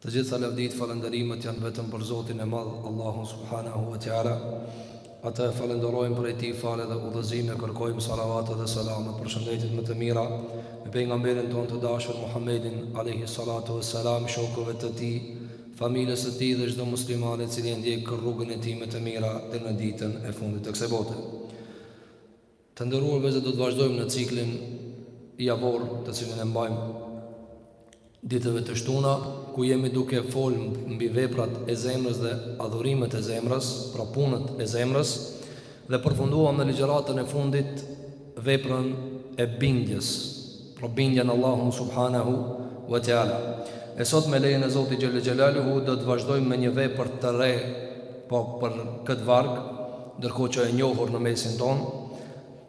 Të gjitha lavditë falënderimet janë vetëm për Zotin e Madh, Allahun Subhanehu ve Teala. Atë e falënderojmë prej Tij falje dhe udhëzim kërkojmë salavate dhe selame dhe përshëndetjet më të mira mbi pejgamberin tonë të dashur Muhammedin alejhi salatu ve selam, shokëve të tij, familjes së tij dhe çdo muslimani i cili e ndjek rrugën e tij më të mirë deri në ditën e fundit të kësaj bote. Të nderuar vëllezër do të vazhdojmë në ciklin javor të cilin e mbajmë ditëve të shtuna ku jemi duke fol mbi veprat e zemrës dhe adhurimet e zemrës, pra punët e zemrës dhe përfunduam në ligjëratën e fundit veprën e bindjes. Pra bindjen në Allahun subhanehu ve teala. E sot me lejen e Zotit xhelle xhelaluhu do të vazhdojmë me një vepër të re po për këtë varg, ndërkohë që e njohur në mesin tonë,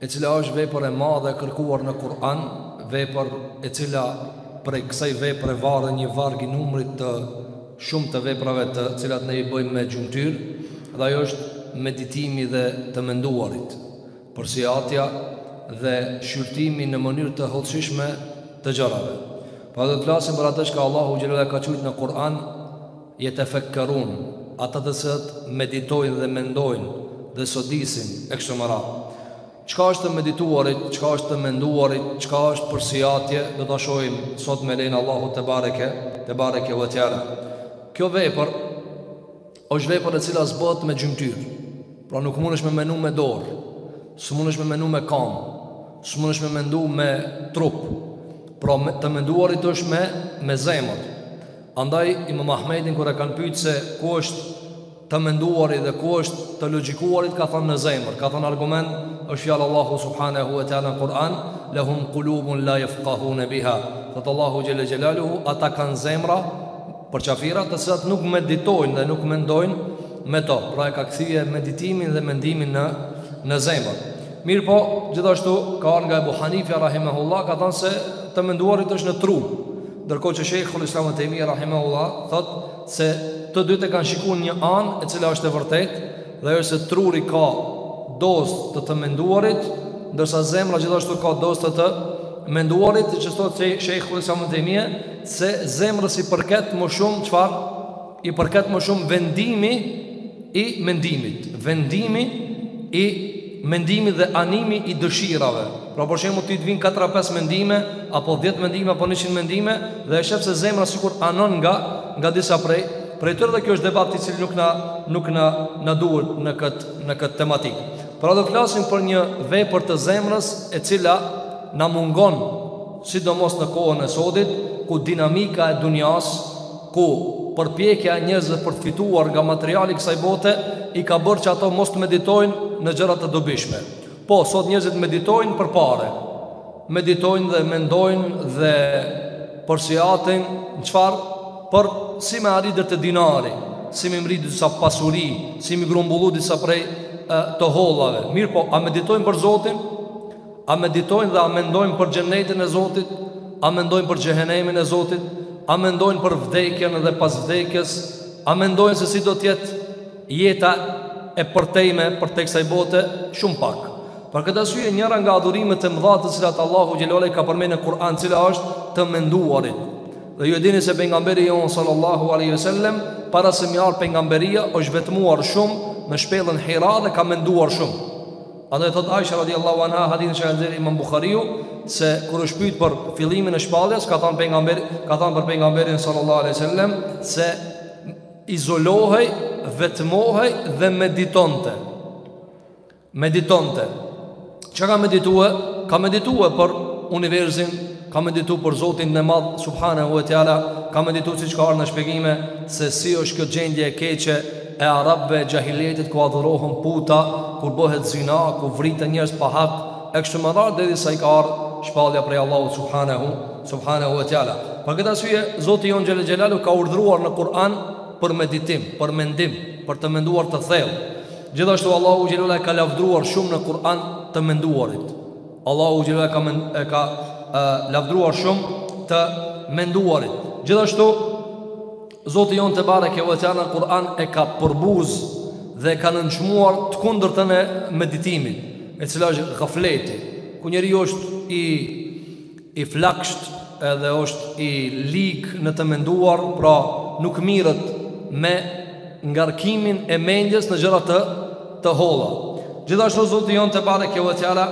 e cila është vepër e madhe e kërkuar në Kur'an, vepër e cila prej kësaj vepre varet një varg i numrit të shumë të veprave të cilat ne i bëjmë me gjymtyrë, dhe ajo është meditimi dhe të menduarit. përsiatja dhe shqyrtimi në mënyrë të hollësishme të gjërave. Pra do të flasim për atë që Allahu xhelalu ka qujt në Kur'an, jetefekkerun, ata të cilët meditojnë dhe mendojnë dhe sodisin e kështu me radhë. Çka është të medituarit, çka është të menduarit, çka është përsiatje, do ta shohim sot me lejen e Allahut tebareke, tebareke ve teala. Kjo vepër Është vepër e cila s'bëhet me gjymtyrë. Pra nuk mundesh me mendu me dorë, s'mundesh me mendu me kamë, s'mundesh me mendu me trup. Pra të menduarit është me me zemër. Andaj Imam Ahmedin kur e kanë pyet se ku është të menduarit dhe ku është të logjikuarit ka thënë në zemër. Ka thënë argument është fjala e Allahut subhanahu wa taala në Kur'an, "Lahum qulubun la yafqahuna biha." Thot Allahu jalla jalaluhu ata kanë zemra Për qafirat të cilat nuk meditojnë dhe nuk mendojnë me to. Pra e ka kthy meditimin dhe mendimin në në zemër. Mirpo gjithashtu ka ardhur nga Abu Hanifa rahimahullah ka thënë se të menduarit është në tru. Ndërkohë që Sheikhul Islam Ibn Taymiyyah rahimahullah thotë se të dytë e kanë shikuar një anë e cila është e vërtetë dhe ajo se truri ka dozë të të menduarit, ndërsa zemra gjithashtu ka dozë të të menduarit, siç thotë Sheikhul Islam Ibn Taymiyyah se zemrës i përket më shumë çfar i përket më shumë vendimi i mendimit, vendimi i mendimit dhe animi i dëshirave. Pra për shembull ti të vin 4-5 mendime apo 10 mendime apo 100 mendime dhe e shef se zemra sikur anon nga nga disa prej prej tyre dhe kjo është debat i cili nuk na nuk na na duhet në kët në kët tematik. Pra do flasim për një vepër të zemrës e cila na mungon sidomos në kohën e sodit, ku dinamika e dunjasë, ku përpjekja e njerëzve për të fituar nga materiali i kësaj bote, i ka bërë që ato mos të meditojnë në gjëra të dobishme. Po, sot njerëzit meditojnë për pare. Meditojnë dhe mendojnë dhe përsiatin çfarë? Për si me arrit deri te dinari, si me mri disa pasuri, si me grumbullu disa prej të hollave. Mirëpo, a meditojnë për Zotin? A meditojnë dhe a mendojnë për xhenetin e Zotit? A mendojnë për xhehenemin e Zotit? A mendojnë për vdekjen dhe pas vdekjes? A mendojnë se si do të jetë jeta e përtejme përtej kësaj bote? Shumë pak. Për këtë arsye njëra nga adhurimet e mëdha të cilat Allahu xhelali ka përmendur në Kur'an, cila është të menduarit. Dhe ju e dini se pejgamberi jonë sallallahu alaihi wasallam para se me i ardh pejgamberia është vetmuar shumë në shpellën Hira dhe ka menduar shumë. Andaj thotë Aisha radijallahu anha, hadithin që e nxjerr Imam Buhariu, se kur është pyet për fillimin e shpalljes, ka pejgamberi, ka thanë për pejgamberin sallallahu alaihi wasallam se izolohej, vetmohej dhe meditonte. Meditonte. Çka ka meditue? Ka meditue për universin Ka meditu për Zotin e madh Subhanehu ve Teala, ka meditu siç ka ardhë në shpjegime se si është kjo gjendje e keqe e Arabëve e Xhahiljetit ku adhurohen puta, ku bëhet zina, ku vriten njerëz pa hak e kështu me radhë derisa i ka ardhë shpallja prej Allahut Subhanehu, Subhanehu ve Teala. Për këtë arsye Zoti jonë Xhelle Xhelalu ka urdhëruar në Kur'an për meditim, për mendim, për të menduar të thellë. Gjithashtu Allahu Xhelalu e ka lavdruar shumë në Kur'an të menduarit. Allahu xhela ka men, e ka e, lavdruar shumë të menduarit. Gjithashtu Zoti jonë tebareke ve teala në Kur'an e ka përbuz dhe e ka nënçmuar të kundërtën e meditimit, e cila është gafleti, kur njeriu është i i flashkët edhe është i lig në të menduar pra nuk mirret me ngarkimin e mendjes në gjëra të të holla gjithashtu zoti jonë tebareke ve teala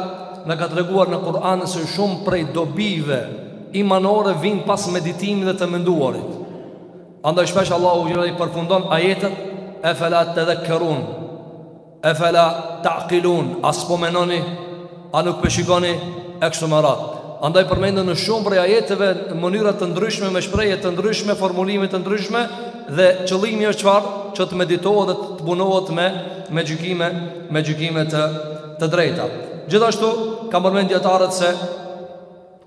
na ka treguar në Kur'an se shumë prej dobive imanore vijnë pas meditimit dhe të menduarit andaj shpesh Allahu xhela i përfundon ajetet efela tedhekerun Efela takilun, a s'po menoni, a nuk po shikoni, e kështu me radhë. Andaj përmenden në shumë prej ajeteve në mënyra të ndryshme, me shprehje të ndryshme, formulime të ndryshme, dhe qëllimi është çfarë që të meditohet dhe të punohet me, me gjykime, me gjykime të, të drejta. Gjithashtu, kanë përmend dijetarët se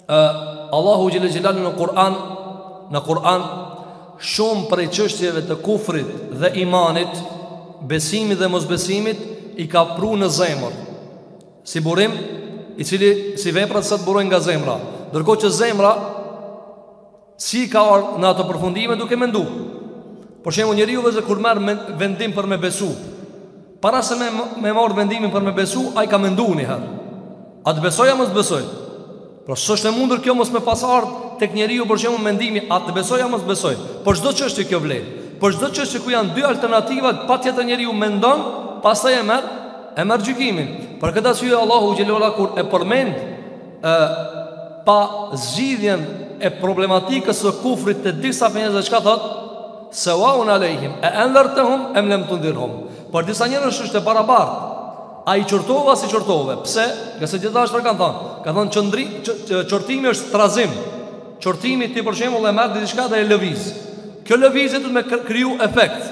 Allahu xhel-le xhelaluhu në Kur'an Në Kur'an Shumë prej çështjeve të kufrit dhe imanit Besimit dhe mosbesimit I ka pru në zemër Si burim I cili si veprat sa të burojnë nga zemra Ndërkohë që zemra Si ka ardh në ato përfundime duke mendu. Për shembull, njeriu vetë kur merr vendim për me besu, para se me me marr vendimin për me besu, ai ka menduar një herë. A të besoj a mos të besoj? Pra s'është e mundur kjo mos me pas ardh tek njeriu për shembull mendimi a të besoj a mos të besoj. Për çdo çështje kjo vlen. Për çdo çështje ku janë dy alternativa, patjetër njeriu mendon, pastaj e merr e merr gjykimin. Për këtë arsye Allahu xhel-le ve ala kur e përmend e, pazgjidhjen e problematikës së kufrit të disa prej njerëzve çka thot Sewaun alejhim E endhertehum Em lem tundhirhum Për disa njerëz është e barabart A i qortove a s'i qortove Pse? Ngase gjithashtu kanë thonë Ka thonë qëndri Qortimi është trazim Qortimi ti për shembull e merr diçka dhe e lëviz Kjo lëvizje duhet me kriju efekt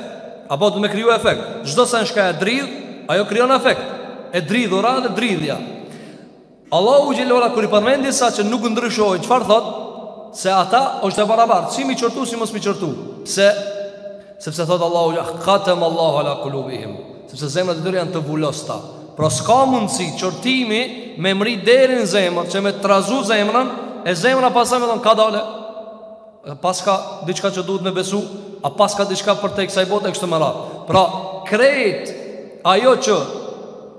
Apo duhet me kriju efekt Çdo sen çka e dridh Ajo krijon efekt E dridhura dhe dridhja Allahu xhel-le ve ala kur i përmend disa që nuk ndryshojnë, çfarë thot? Se ata është e barabartë, si m'i qortu si mos m'i qortu. Pse? Sepse thot Allahu khatamallahu ala qulubihim, sepse zemrat e tyre janë të vulosta. Pra s'ka mundësi qortimi me mri deri në zemër, që me trazu zemrën, e zemra pastaj me thonë kadale. A paska diçka që duhet me besu, a paska diçka përtej kësaj bote e kështu me radhë. Pra krejt ajo që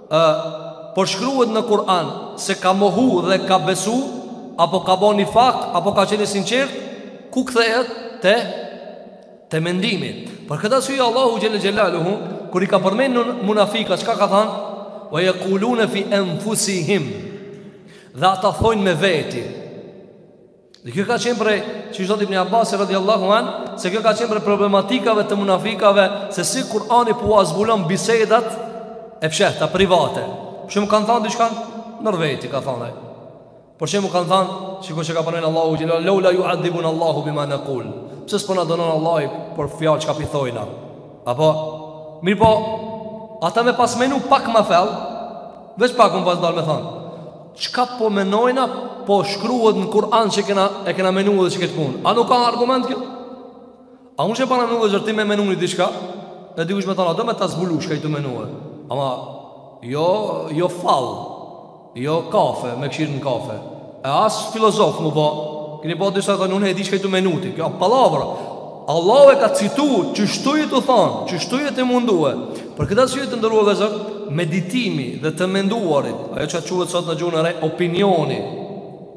Ë, përshkruhet në Kur'an se ka mohu dhe ka besu, apo ka bo një fakt, apo ka qenë i sinqertë, ku kthehet te, te mendimi. Për këtë arsye Allahu xhel-le xhelaluhu, kur i ka përmen munafika, çka ka than? Wa jekulune fi enfusihim, dhe ata thojnë me veti, Dhe kjo ka qenë prej, siç thotë Ibn Abbasi radiallahu an, se kjo ka qenë prej problematikave të munafikave, se si Kurani po ua zbulon bisedat e pshehta, private. Që kanë thanë diçka nërveti, ka thanë ajë. Por që më kanë thanë, shiko çka po menojnë Allahu xhel-le ve ala, leula juadhibuna Allahu bima nekul. Pse s'po na dënon Allahi për fjalë çka po i thojna? Apo, mirë po, ata me pas menu pak ma fell, veç pak m'u pas ndalë me thanë. Çka po menojna Po shkruhet në Kur'an që kena, e kena menu edhe qe këtë punë A nuk ka argument kjo? A mu që po na menohet vërtet me menu një diçka E dikush me thanë a do me ta zbulu çka je tu menu e Ama jo, jo fall Jo kafe, me kshyr në kafe E as filozof m'u ba Keni pa disa thonë unë e di çka je tu menu ti Kjo pallavra Allahu e ka qit, qështu jetë u thonë, qështu jetë e mundur. Për këtë arsye të nderuar vëllezër, meditimi dhe të menduarit, ajo që quhet sot në gjuhën e re, opinioni,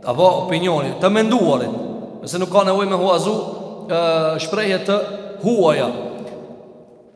apo opinioni, të menduarit, nëse nuk ka nevojë me huazu, shprehje të huaja,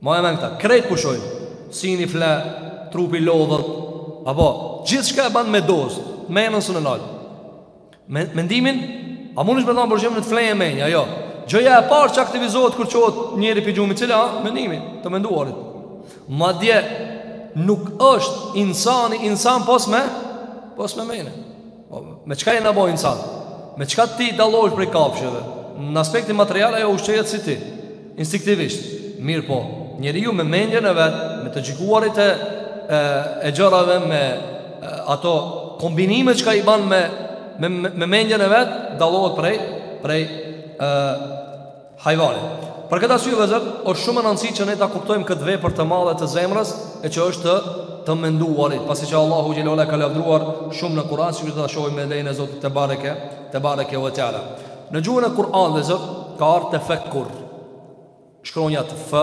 Mbaje men këta, krejt pushojnë Syni fle, trupi lodhet Apo, gjithçka e banë me dozë Menjen s'un e nal, Mendimin, a mun me than për gjum ne t'flejë menja, jo Gjëja e parë që aktivizohet kur çohet njeri pi gjumit cila a, mendimi, të menduarit Madje, nuk është insani, insan pos me Pos me menje Po, me çka jena bo insan? Me çka ti dallohesh prej kafshëve? Në aspektin material ajo ushqehet si ti, instinktivisht. Mirëpo, njeriu me mendjen e vet, me të gjykuarit e e gjërave me ato kombinime çka i ban me me, me mendjen e vet, dallohet prej prej ë hajvani. Për këtë arsye vëllezër, është shumë e rëndësishme që ne ta kuptojmë këtë vepër të madhe të zemrës, e që është të të menduarit, pasi që Allahu xhel-le ue ala e ka lavdruar shumë në Kur'an, sikur do ta shohim me lejen e Zotit tebareke, tebareke ve teala. Në gjuhën e Kur'anit vëllezër ka ardhur tefekkur. Shkronjat F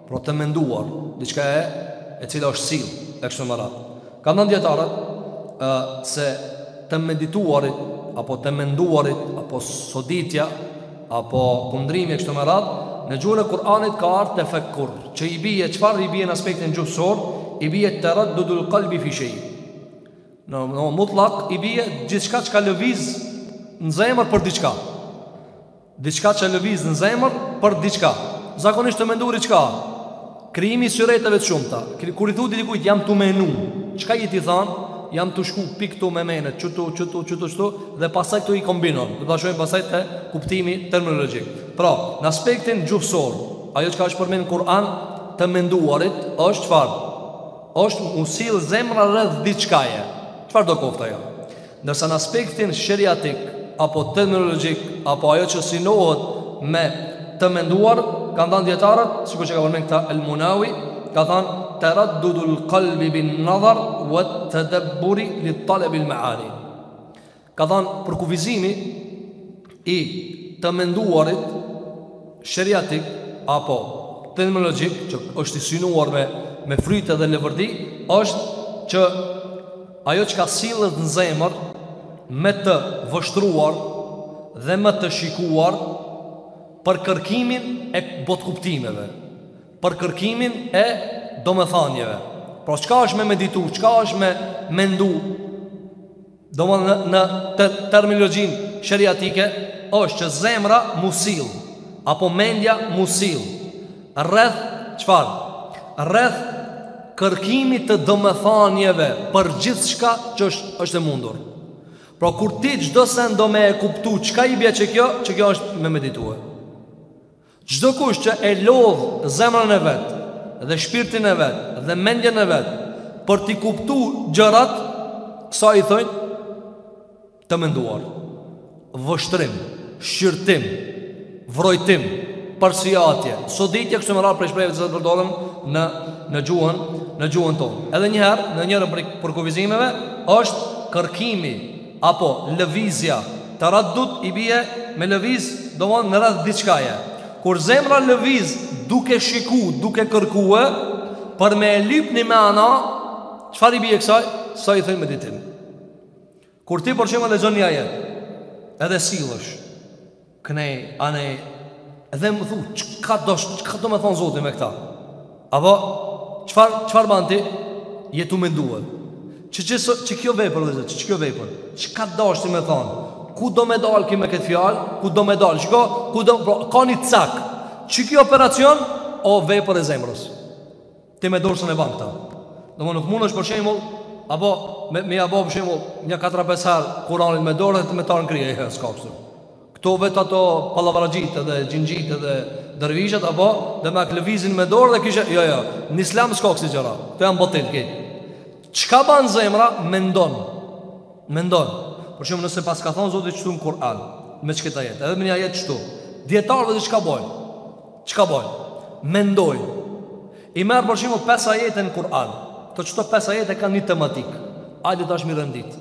Pra të menduar, diçka e e cila është sill, e kështu me radhë. Kanë thanë dijetarët ë se të medituarit apo të menduarit apo soditja apo kundrimi e kështu me radhë në gjuhën e Kur'anit ka ardhur tefekkur, që i bie çfarë i bie në aspektin gjuhësor, i bie taraddudul qalbi fi shay. Në, në mutlak i bie gjithçka çka lëviz në zemër për diçka. Diçka që lëviz në zemër për diçka. Zakonisht të menduri çka? Krijimi i syreteve të shumta. Kur i thotë dikujt jam tu menu, çka je ti than? Jam tu shku pi ktu me menjet, çutu çutu çutu çtu dhe pastaj ktu i kombinon. Do ta shohim pastaj te kuptimi terminologjik. Pra, në aspektin gjuhësor, ajo çka është përmend Kur'an të menduarit është çfarë? Është u sill zemra rreth diçkaje. Çfarë do koftë ajo? Ndërsa në aspektin sheriatik apo terminologjik apo ajo që synohet me të menduar, kanë thënë dijetarët, sikur që ka përmend këtë El Munawi, ka thënë taraddudul qalbi bin nazar wa tadabburi li talab al maani. Ka thënë përkufizimi I të menduarit sheriatik apo terminologjik që është i synuar me me fryte dhe leverdi është që ajo çka sillet në zemër me të vështruar dhe me të shikuar për kërkimin e botëkuptimeve, për kërkimin e domethënieve. Pra çka është me meditu, çka është me mendu, Domethënë, në te terminologjinë sheriatike është që zemra m'u sill Apo mendja m'u sill Rreth çfarë Rreth kërkimit të domethanieve Për gjithë çka që është, është e mundur Pra kur ti çdo sen do me e kuptu Çka i bje qe kjo Qe kjo është me meditue Çdo kush që e lodh zemrën e vet dhe shpirtin e vet dhe mendjen e vet për t'i kuptu gjërat, kësaj i thojnë të menduar. Vështrim, shqyrtim, vrojtim, përsiatje, soditje kështu me radhë prej shprehjeve që të përdoren në, në gjuhën, në gjuhën tonë. Edhe njëherë, në njërën prej, përkufizimeve, është kërkimi apo lëvizja, taraddud i bie me lëviz domethënë rreth diçkaje. Kur zemra lëviz duke shiku, duke kërkue, për me e lyp një mana, çfarë i bie kësaj? Kësaj i thojnë meditim. Kur ti për shembull e lexon një ajet, edhe sillesh, Knej, anej, edhe me thu, çka do, çka do me thonë Zoti me këta? Apo, çfarë, çfarë ban ti? Je tu mendue. Qe, qe, qe kjo vepër, dhe zë, qe, qe kjo vepër? Çka doshte ti me thonë? Ku do me dalë ky me këtë fjalë? Ku do me dalë? Shko, ku do, pra, ka një cak. Qe kjo operacion, o vepër e zemrës. Ti me dorësën e bardhë ta. Domthonë nuk mundesh për shembull apo me me ja bo për shembull një katër a pesë herë Kur'anin me dorë dhe me ta n'krye e s'ka kështu. Këto vetë ato pallavraxhitë dhe xhinxhitë dhe dervishët apo dhe me lëvizin me dorë dhe kishe jo jo në islam s'ka kështu gjëra. Të janë batil krejt. Çka bën zemra mendon. Mendon. Për shembull nëse paska thon Zoti qtu në Kur'an me qat ajet. Edhe me një ajet qtu. Dijetarët vetë çka bojnë. Çka bojnë? Mendojnë. I merr për shembull pesë ajete në Kur'an. Të qëto pesë ajete kanë një tematikë. Ajde tash t'i rendit.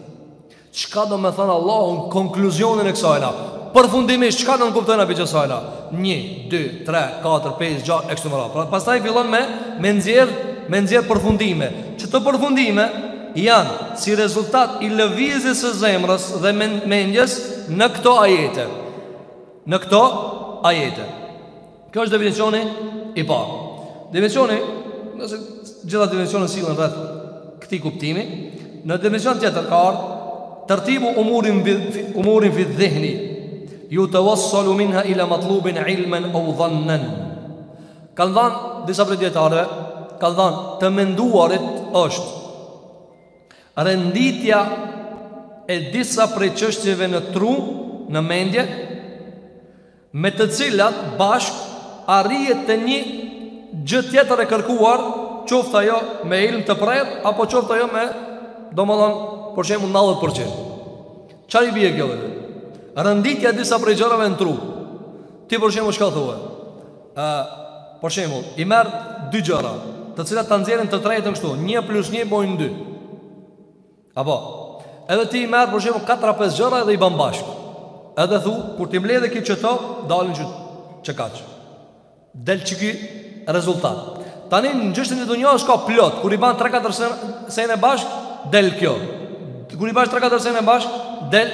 Çka do me thënë Allahu n' konkluzionin e kësajna? Përfundimisht, çka do nënkuptojnë prej qësajna? 1, 2, 3, 4, 5, 6, e kështu me radhë. Pastaj fillon me, me nxjerr, me nxjerr përfundime. Qëto përfundime janë si rezultat i lëvizjes së zemrës dhe mendjes në këto ajete. në këto ajete. Kjo është definicioni i parë. Definicioni, edhe pse gjitha definicionet sillen rreth këtij kuptimi, një definicion tjetër ka ardhur tertibu umurin, umurin fi dhihni yutawassalu minha ila matlubin ilman aw dhannan. Kanë thanë disa prej dijetarëve, kanë thanë të menduarit është Renditja e disa prej çështjeve në tru, në mendje, me të cilat bashkë arrihet te një gjë tjetër e kërkuar, qoftë ajo me ilm të premë apo qoftë ajo me, domethënë, për shembull 90%. Çfarë i bie kjo? Renditja e disa prej gjërave në tru. Ti për shembull çka thua? Ë, për shembull, i merr dy gjëra, të cilat ta nxjerrin të tretën kështu, 1 plus 1 bojnë 2. Apo, edhe ti i merr për shembull 4-5 gjëra dhe i bën bashkë. Edhe thu, kur ti mbledh ti qeto, dalin qekaq. Del qiky rezultat. Tani në çështjen e dunjas ka plot, kur i ban 3-4 sene bashkë, del kjo. Kur i ban 3-4 sene bashkë, del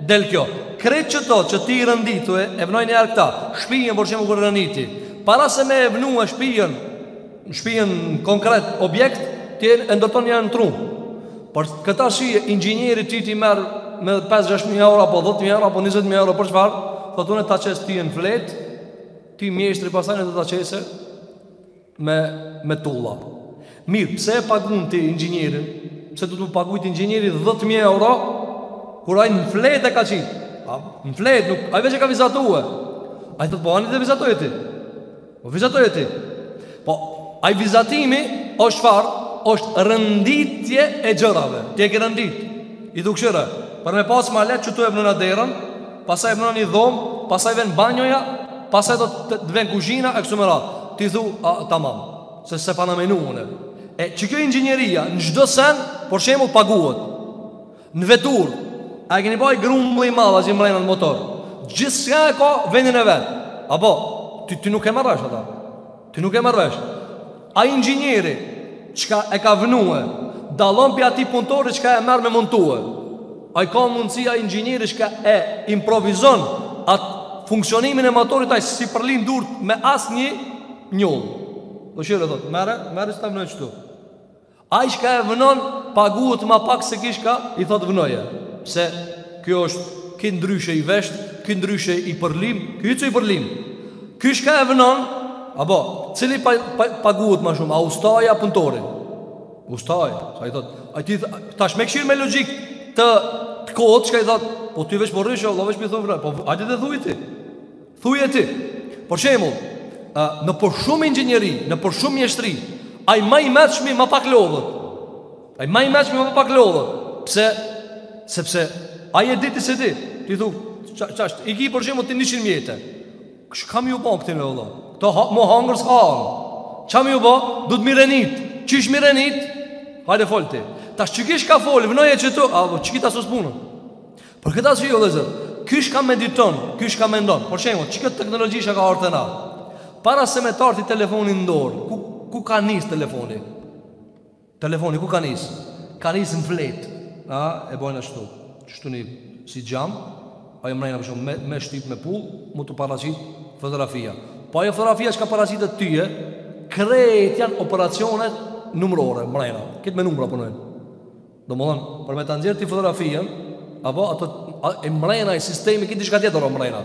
Del kjo. Krejt qëto që ti i rënditue, e vnojnë njëherë këta, shpijën, për shembull kur rënditi. Para se me e vnue shpijën, shpijën konkret objekt, ti e ndërton njëherë në tru. Por këta asi, inxhinieri ty t'i merr me 5-6.000 euro, apo 10.000 euro, apo 20.000 euro, për çfarë, thotë unë ta qes ty në fletë, ti mjeshtri pastaj do ta qesë, me me tulla. Mirë, pse e pagun ti inxhinierin? Pse do të u pagujt inxhinieri 10000 euro? Kur ai në flet e ka qit. Në flet nuk ai veç e ka vizatue. Ai thotë po ani de vizatoje ti. Po vizatoje ti. Po ai vizatimi është çfarë? Është rënditje e gjërave. Ti e ke rëndit. I duket shkirë. Por me pas ma lehtë qetu e vnon derën, pastaj vnon një dhomë, pastaj vjen banjoja, pastaj do të vjen kuzhina e kështu me radhë. Ti thu, a, tamam, s'e pasna menu unë. E qekjo inxhinieria, në çdo sen, për shembull paguhet. Në veturë, a e keni pa një grumbull i madh qaty mrena në motor. Gjithçka e ka vendin e vet. Apo, ti, ti nuk e merr vesh ata. Ti nuk e merr vesh. Ai inxhinieri çka e ka vënue, dallon prej atij punëtori çka e merr me montue. Ai ka mundësi ai inxhinieri çka e improvizon atë funksionimin e motorit ai s'i përlyn durt me asnjë njollë. Veç i thotë, merre, merre qeta vnoje qëtu. Ai çka e vnon paguhet ma pak se ky çka i thotë vnoje. Se kjo është ky ndryshe i vesht, ky ndryshe i përlym, ky hiç i përlym. Ky çka e vnon, apo cili pa, pa, paguhet ma shumë, a ustaja a punëtori? Ustaja, sa i thotë, a ti tash me kqyrë me logjikë të të kodë, çka i thotë, po ti veç po rrish, vallah veç m'i thu vnoje, po hajde de thuj ti. Thuje ti, për shembull, nëpër shumë inxhinieri, nëpër shumë mjeshtri, ai ma i meçmi ma pak lodhet. Ai ma i meçmi ma pak lodhet. Pse? Sepse ai e di se ti, ti thu, ç'është? I ki për shembull ti 100 mjete. Çka me ju bo ktyne vlla? Kto ha, mu hangër s'han. Çka me ju bo, duhet me i renit. Qysh me i renit? Hajde fol ti. Tash qiky shka fol, vnoje qetu, apo qiky ta sos punën. Për këtë arsye o vëllezër, ky shka mediton, ky shka mendon. Për shembull, qikjo teknologji shka ka ardh te na? Para se me të ardh telefoni në dorë, ku ku ka nis telefoni? Telefoni ku ka nis? Ka nis në fletë. A e bojnë ashtu. Qështu ni si xham, ajo mrena për shembull me me shtyp me pullë, mu të paraqit fotografia. Po ajo fotografia shka t'paraqitet ty, krejt janë operacionet numërore, mrena. Krejt me numra punojnë. Domthon, për me ta nxjerr ty fotografinë, apo aty mrena ai sistemi që diçka tjetër o mrena.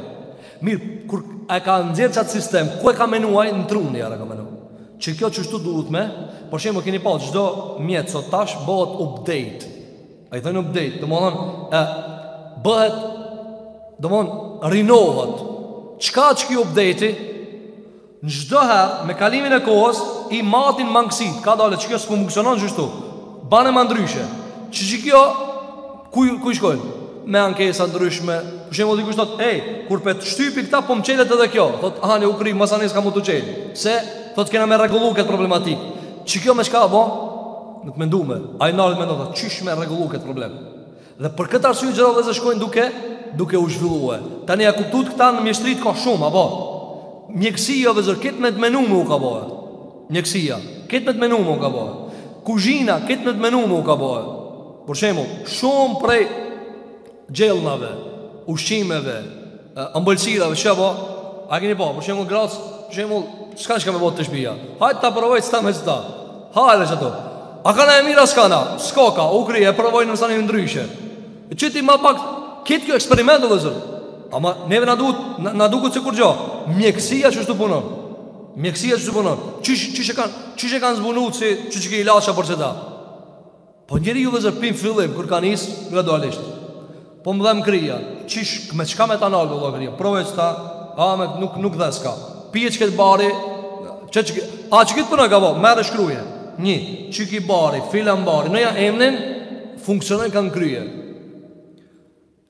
Mir, kur e ka nxjerr qat sistem, ku e ka menu ai? Në tru e ka menu. Që kjo qështu duhet me, për shembull keni pa çdo mjet sot tash bëhet update. A i thonë update, domethonë bëhet domthon rinohet. Çka është qiky update-i? Çdo herë me kalimin e kohës i matin mangësitë, ka dalë qikjo s'po funksionon qështu. Bane ma ndryshe. Qikjo ku ku i shkojnë? Me ankesa të ndryshme. Për shembull dikush thotë, "Ej, kur pe shtypi këta po m'çelet edhe kjo." Thotë, "Ani u kry, masanej s'ka mu t'u çel." Se thotë kena me rregullu këtë problematikë. Qikjo me çka bo? Me të mendume. Ai nalt mendon thotë, "Qysh me rregullu këtë problem?" Dhe për këtë arsye gjërat vëllezër shkojnë duke duke u zhvillue. Tani a e kuptut këta në mjeshtrit ka shumë, apo? Mjekësia vëllezër krejt me të menume u ka bo. Mjekësia krejt me të menume u ka bo. Kuzhina krejt me të menume u ka bo. Për shembull, shumë prej gjellnave, ushqimeve, ëmbëlsirave, apo? A keni pa, për shembull gratë, për shembull, s'kanë çka me bo te shpija. Hajt ta provoj qeta me qeta. Hajde qato. A ka dal e mirë s'ka dal? S'ka ka, u kry e provoj masanej ndryshe. Qiti ma pak krejt kjo eksperimente vëllezër. Ama neve na duhet na, na duket si kurgjo. Mjekësia qështu punon. Mjekësia qështu punon. Qysh qysh e kanë, qysh e kanë zbulu se qi qiky ilaç o për qeta. Po njeriu vëllezër pi n'fillim kur ka nis gradualisht po më dhem kryja qysh me çka me ta nal vëlla kryja provoje qeta a me nuk nuk dhe s'ka pije qet bari qe qeky a qeky punë ka bo merre shkruje një qiky bari filan bari vnoja emnin funksionon kanë krye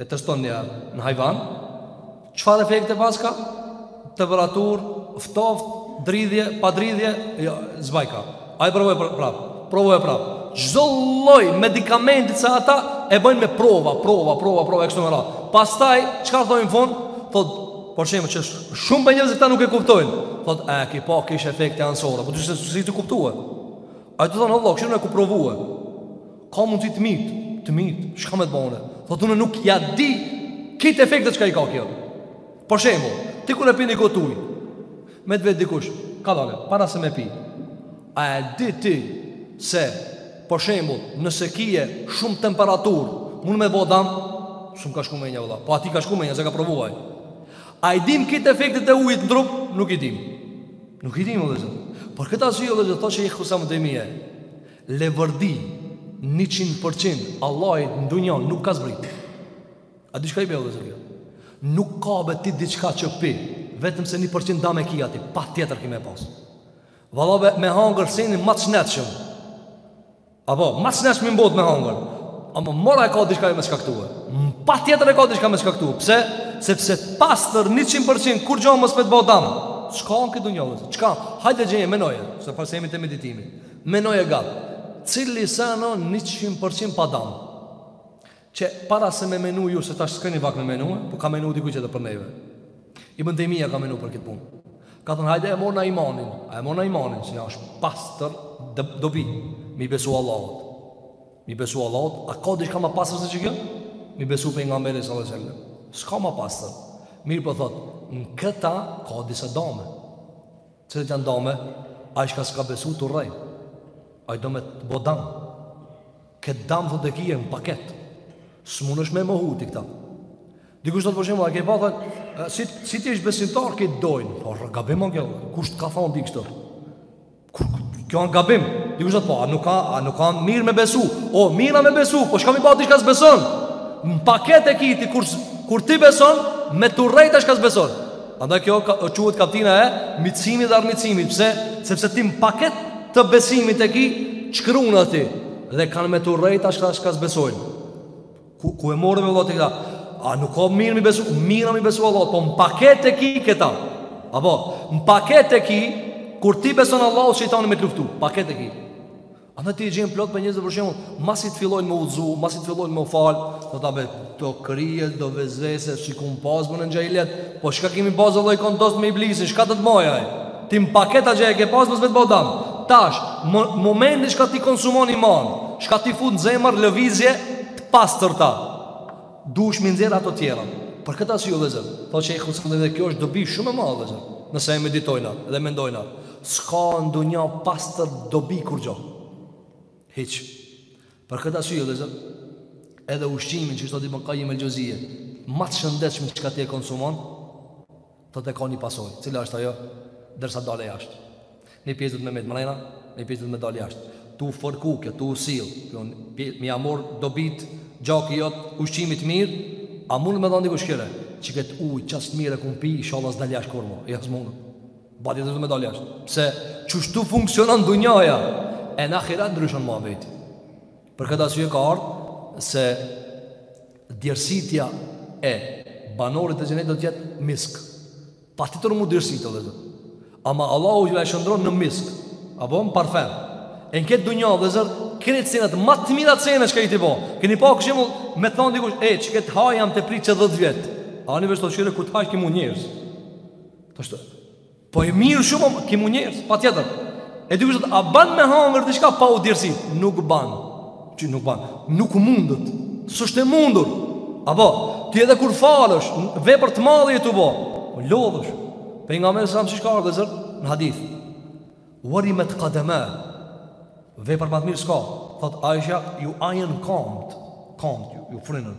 e teston një herë në hajvan, çfarë efekte paska? Temperaturë, ftoft, dridhje, pa dridhje, jo, s'bajka. Ai provoi prap, provoi prap. Çdo lloj medikamenti që ata e bëjnë me prova, prova, prova, prova e kështu me radhë. Pastaj çka thonë në fund? Thot, për shembull që shumë prej njerëzve këta nuk e kuptojnë. Thot, a ki pa kish efekte anësore, po ti s'e ki kuptue. Ai thonë, "Allah, kështu na ka provue." Ka mundësi të mytë, të mytë, çka me të bo unë? Thotë unë nuk ia di krejt efektet çka i ka kjo. Për shembull, ti kur e pi një gotë ujë, me të vetë dikush, kadale, para se me pi. A e di ti se, për shembull, nëse kije shumë temperatur, mund me bo dam, s'um ka shku menja valla, po atij ka shku menja, se ka provu ai. A i dim krejt efektet e ujit në trup? Nuk i dim. Nuk i dim, vëllezër. Për këtë arsye, vëllezër, thot Shejhul Islam Ibn Tejmije. Levërdi njëqind për qind Allahu në dunjo nuk ka zbrit A di çka i bje vëllezër Nuk ka be ti diçka që pi Vetëm se një përqind dame ki aty Patjetër ki me pas Vallahi me hangër senin ma të shnetshëm Apo ma të shnetshëm n'botë me hangër Ama mora e ka diçka me shkaktue Patjetër e ka diçka me shkaktue Pse? Sepse pastër njëqind për qind Kurgjo mos me të bo dam Çka në këtë dunjo vëllezër Çka? Hajde gjenje menoje Sepse jemi te meditimi Menoje gat Cili sen o njëqind për qind pa dam Qe para se me menu ju se tash s'keni vakt me menu Po ka menu dikush tjetër për neve Ibn Tejmija ka menu për këtë pun Ka thënë hajde e morëm imanin A e morëm imanin që ja është pastër dobi Me i besu Allahut Me i besu Allahut A ka diçka ma pastër se që kjo Me i besu Pejgamberit salallahu alejhi ve selem S'ka ma pastër Mirëpo thot Në këta ka disa dame Cilat janë dame? Ai çka s'ka besu t'urren Ai do me të bo dam Këtë dam thot e kije në paket S'munesh me e mohu ti këta Dikush thot për shembull, a ke pa thot Si, si t'jesh besimtar krejt të dojnë Por gabim o kjo, kush të ka thonë ty kështu Kjo o gabim Dikush thot po, a nuk o, a nuk o mirë me besu O, mirë me besu, po çka me i ba atij çka s'beson Në paket e ki ti, kur, kur ti beson Me t'urrejt ai çka s'beson Andaj kjo ka quhet kaptina e miqësimit dhe armiqësimit, pse? Sepse ti në paket të besimit e ki shkrun aty dhe kanë me t'urrejt ata çka s'besojnë. Ku ku e morëm Allah te këta? A nuk o mirë me i besu, mirë me i besu Allahut, po në paket e ki këta. Apo, në paket e ki kur ti beson Allahun shejtani me të luftu, paket e ki. Andaj ti e gjen plot prej njerëzve për shembull, masi të fillojnë m'u udhzu, masi të fillojnë m'u fal, do ta bëj to krije, do vesvese, s'i kom pas në xhahilijet, po çka ki me bo o vëlla je kon dost me iblisin, çka të të bojë ai? Ti në paket atje e ke pas mos me të bo dam. Tash, mo, momentin çka ti konsumon iman, çka ti fut në zemër lëvizje të pastërta. Dush me i nxjerr ato tjerat. Për këtë arsye o vëllezër, thotë Shejhu Sa'di dhe kjo është dobi shumë e madhe o vëllezër, nëse e meditojna edhe mendojna, s'ka në dunja pastër dobi kurrgjo. Hiç. Për këtë arsye o vëllezër, edhe ushqimin që thotë Ibn Kajjim el-Xheuzije, ma të shëndetshmin çka ti e konsumon, Thotë e ka një pasojë, cila është ajo, djersa me dalë jashtë. Një pjesë do t'mbet mrena, një pjesë do t'me dalë jashtë. Tu fërku kjo, tu u sjell, kjo me ia marrë dobitë, gjaki jot, ushqimit të mirë, a mund me thanë dikush kqyre? Qe këtë ujë, kaq të mirë e kum pi, inshallah s'del jashtë kurrë mo, jo s'mund. Patjetër do t'me dalë jashtë. Pse, qështu funksionon dunjaja, e në ahiret ndryshon muhabeti. Për këtë arsye ka ardhur se djersitja e banorit të xhenetit do të jetë misk. Pa ti të tmerrmet djersitë vëllezër. Ama Allahu xhel-le e shëndron në misk. Apo në parfum. E në këtë dunja vëllezër, krejt senet, ma të mirat sene çka i ke ti po. Keni për shembull me thanë dikush, e që këtë haj jam tu e prit qe dhetë vjet. Ani veç ti kqyre kur ta hash ki me u djersë. Ashtu. Po e mirë shumë, po ki me u djersë, patjetër. E dikush thotë, a ban me hangër diçka pa u djersit? Nuk ban. Që nuk ban. Nuk mundët. S'është e mundur. Apo, ti edhe kur falesh, vepër të madhe je tu bo. Po lodhesh. Pejgamberi alejhi selam siç ka ardhë vëllezër, në hadith. Warimat qadamaha, vepër ma të mirë ska, thotë Aisha, iu ajën kamtë, kamtë iu, iu frynë.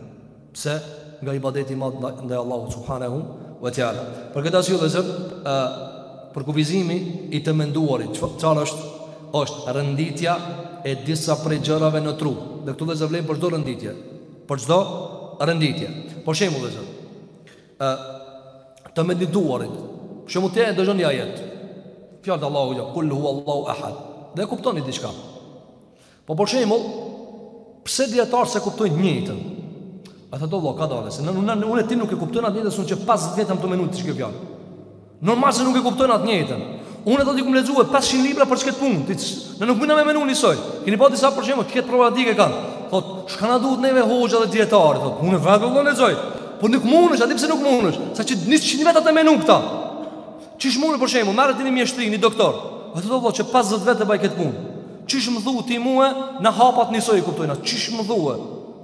Pse? Nga ibadeti i madh ndaj Allahut subhanahu wa taala. Për këtë arsye vëllezër, ë përkufizimi i të menduarit, çfarë është? Është renditja e disa prej gjërave në tru. Dhe këtu vëllezër vlen për çdo renditje, për çdo renditje. Për shembull vëllezër, E të menduarit. Për shembull ti e dëgjon ni ajet. Fjalët e Allahut ja, kul huwa Allahu ahad. Dhe kupton ni diçka. Po për shembull, pse dijetarët s'e kuptojnë të njëjtën? A thotë Allah ka dalë se unë unë ti nuk e kupton atë njëjtën që pas vetëm të menut ti qëkto fjalë. Normal se nuk e kuptojnë atë njëjtën. Unë, thotë, i kum lexuar 500 libra për qëket punë. Ti ne nuk mundem me menu njësoj. Keni pa disa për shembull, këtë problematike kanë. Thot, çka na duhet neve hoxha dhe dijetar, thot, unë vetë do lexoj. Po nuk mundesh, a di pse nuk mundesh? Se qe 100 vjet e kanë menu këta. Qysh mundet për shembull, merr ti një mjeshtër, një doktor. Ai thotë vëlla qe 50 vjet e bëj këtë punë. Qysh më thu ti mua, na hapt njësoj e kuptojna. Qysh më thua?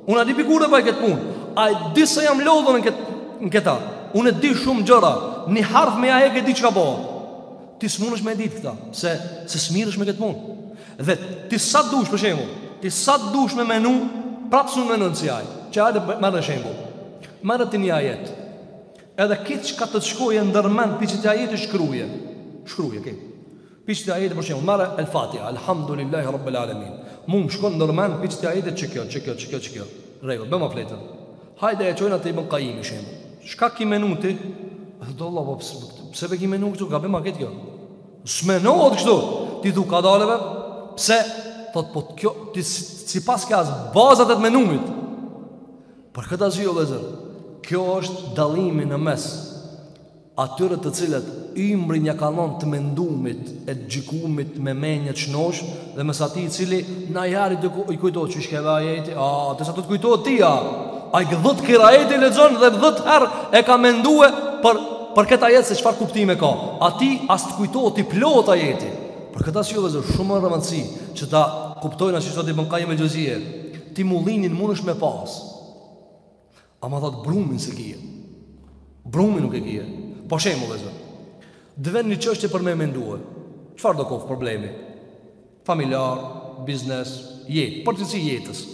Unë a di prej kur e baj këtë punë A e di sa jam lodhur në këtë Në këta Unë e di shumë gjëra Një harf me ia hek e di çka bohet Ti s'munesh me ditë këta Se, se s'mirresh me këtë punë Dhe ti sa të dush për shembull Ti sa të dush me menu Prapë s'un menon si ai Qe hajde merre ni shembull Merre ti një ajet Edhe këtë çka të të shkojë ndërmend Prej qëtij ajeti shkruje Shkruje, këtë Pi këtij ajeti për shembull, marre El Fatiha, Elhamdulillahi Rabbil Alemin. Mu më shkon ndërmend pi këtij ajeti që kjo, që kjo, që kjo, që kjo. Rregull, bjema fletën. Hajde e çojna te Ibn Kajimi shembull. Çka ki menu ti? E thotë vallah, po pse be ki menu kështu, gabim a ketë kjo. S'menohet kështu. Ti thu kadale be? Pse? Thotë po kjo ti s'i paske as bazat e të menumit. Për këtë arsye o vëllezër, kjo është dallimi në mes atyre të cilët ymrin ja kanë dhanë të mendumit e të gjykumit me menje t'shnosh dhe mes atij i cili naj herë do i kujtohet qysh ke be ajeti a dersa të të kujtohet ty a ai dhet herë ajetin e lexon dhe dhet herë e ka mendue për për këtë ajet se çfarë kuptime ka aty as të kujtohet ty plot ajeti për këtë arsye vllezër shumë me rëndësi që ta kuptojnë ashtu siç thot Ibn Kajim Xhevzije ti mullinin mundesh me pas Ama thot brumin s'e kije Brumin nuk e kije Po shembull vllezër Të vjen një çështje për me mendue Çfarëdo koftë problemi Familjar, biznes, jetë Përgjithësi jetës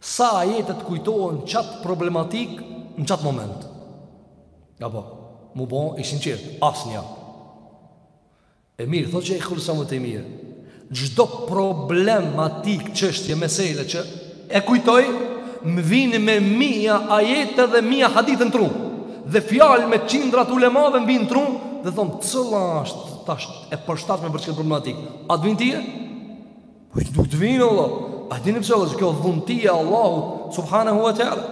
Sa ajete t'kujtohen n'qatë problematikë Në qatë moment Apo M'u bon i sinqertë Asnjë E mirë, thotë Shejh Islam ibn Tejmije, çdo problematikë, çështje, mesele që e kujtoj, më vijnë me mija ajete dhe mija hadithe në tru. Dhe fjalë me qindra t'ulemave më vijnë në tru dhe thom, "Cila është tash e përshtatshme për qët problematikë?" A të vijnë ty? Po nuk të vijnë vallah. A dini pse vllezër, kjo dhuntia e Allahut subhanahu wa taala?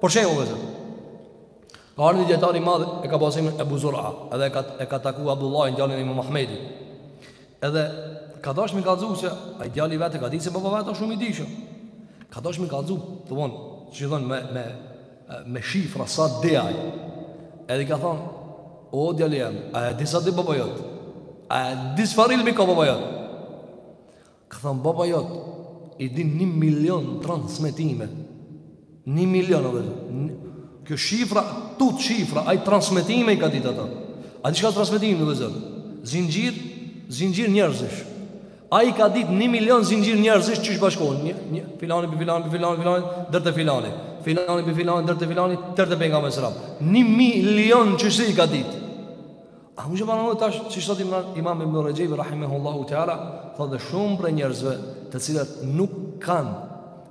Për shembull vllezër. Ka ardhur një dijetar i madh e ka pas emrin Ebu Zur'a, edhe e ka e ka taku Abdullahin djalin e Imam Ahmedit. Edhe ka dashur mi kallzu se ai djali i vet e ka ditë se baba i vet është shumë i dijshëm. Ka dashur mi kallzu, thon, si thon me me me shifra sa di ai. Edhe i ka thon, o djali jem, a e di sa di baba jot? A e di çfarë ilmi ka baba jot? Ka than baba jot i din një milion transmetime një milion dhe kjo shifra tut shifra ai transmetime i ka ditë ato a di çka transmetime vllezër zinxhir zinxhir njerëzish ai ka ditë një milion zinxhir njerëzish qysh bashkohen një, një filani pi filani pi filani filani der te filani filani pi filani der te filani der te pejgamberi sallallahu alaihi wasallam një milion qysh i ka ditë A mund të marrë tash siç thotë Imam Imam Ibnu Rexhebi rahimahullahu taala, thotë dhe shumë prej njerëzve të cilët nuk kanë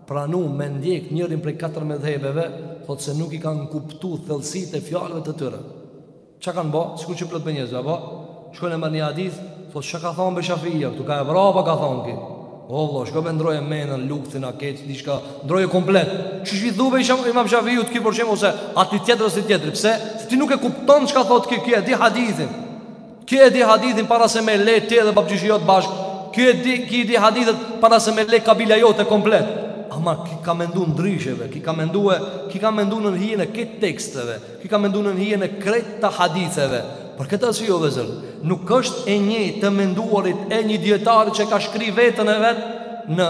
pranuar me ndjek njërin prej katër medhhebeve, thotë se nuk i kanë kuptuar thellësitë e fjalëve të tyre. Çka kanë bë? Sikur që plot me njerëz, apo shkojnë e marrin një hadith, thotë çka ka thonë be Shafia, këtu ka e prapa ka thonë ky. O vëlla, shko me ndroje menën, lukthin, a keq, diçka, ndroje komplet. Qysh i dhuve Imam Shafiut ky për shembull ose atij tjetrit ose tjetër, pse? Se ti nuk e kupton çka thotë ky, ky e di hadithin. Ky e di hadithin para se me le ti dhe babgjyshi jot bashk. Ky e di, ky e di hadithet para se me le kabila jote komplet. Ama ky ka mendu ndrysheve, ky ka mendue, ky ka mendu nën hijen e këtyne teksteve. Ky ka mendu nën hijen e krejt haditheve. Për këtë arsye o vëllezër, nuk është e njëjtë të menduarit e një dietari që ka shkri veten e vet në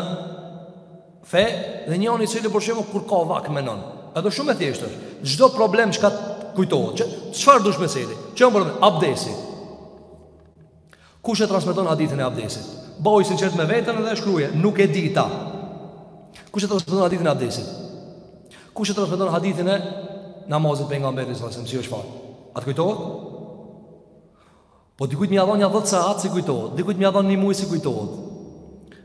fe dhe një anë i cili për shembull kur ka vakt menon. Edhe shumë e thjeshtë është. Çdo problem çka t'kujtohet, çfarë dush me cili? Çfarë problem? Abdesi. Kush e transmeton hadithin e abdesit? Bëj sinqert me veten dhe shkruaje, nuk e dita. Kush e transmeton hadithin e abdesit? Kush e transmeton hadithin e namazit pejgamberit sallallahu alajhi wasallam, si është fal? A t'kujtohet? Po dikujt me ia dhon nja 10 sahat s'i kujtohet, dikujt me ia dhon një muaj s'i kujtohet.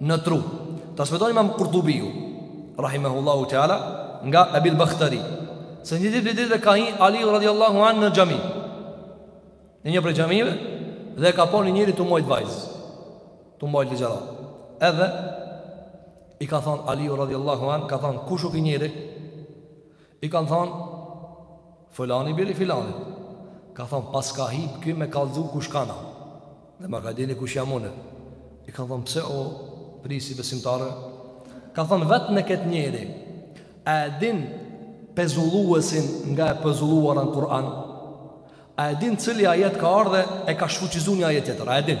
në tru. Transmeton Imam Kurtubiu, rahimehullahu teala, nga Ebil Bakhtari, se një ditë prej ditëve ka hi Aliu radiallahu anhu në xhami. Në një prej xhamive dhe ka pa një njeri tu majt vaz, tu majt ligjëratë. Edhe i ka thonë Aliu radiallahu anhu, ka thonë, kush u ky njeri? I kanë thanë, Filani biri filanit. Ka thanë, Paska hipë ky me kallxu kush kana, dhe ma ta dini kush jam une. I kanë thanë, Pse o prijës i besimtarëve? Ka thanë, Vetne këtë njeri, a e din pezulluesin nga e pezulluara në Kur'an? A e din cili ajet ka ardh e ka shfuqizu një ajet tjetër? A e din?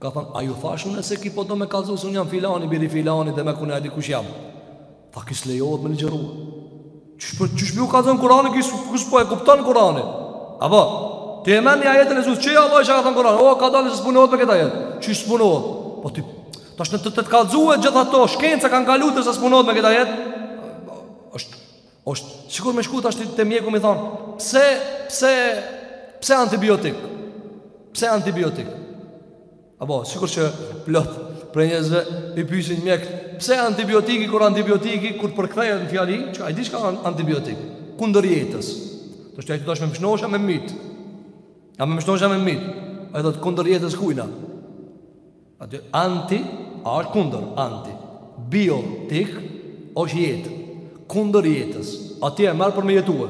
Ka thënë, a ju thashë unë se ky po do me kallzu se unë jam filani, biri filani dhe me e di kush jam. Tha ky s'lejohet me ligjëru. Qysh me ju kallzu Kuranin, ky s'po e kupton Kuranin. Apo, ti e merr ni ajet n'ezber, që ja Allahi çka ka thënë n'Kuran, o, ka dalë që s'punohet me këtë ajet, qysh s'punohet. Po ti, tash n'të të kallzohet, gjith ato shkenca kanë kalu deri sa s'punohet me këtë ajet, është, Osht sikur me shku tash te mjeku me i thon, pse pse pse antibiotik? Pse antibiotik? Apo sikur që plot prej njerëzve i pyesin mjekët, pse antibiotiki kur antibiotiki kur përkthehet në fjali, që ai di çka është antibiotik? Kundër jetës. Do të thotë dosh me m'shnosh a me m'myt. Ja me m'shnosh a me m'myt. Ai thotë kundër jetës kujna. Aty anti është kundër, anti. Biotik, është jetë, kundër jetës. A ti e merr për me jetue.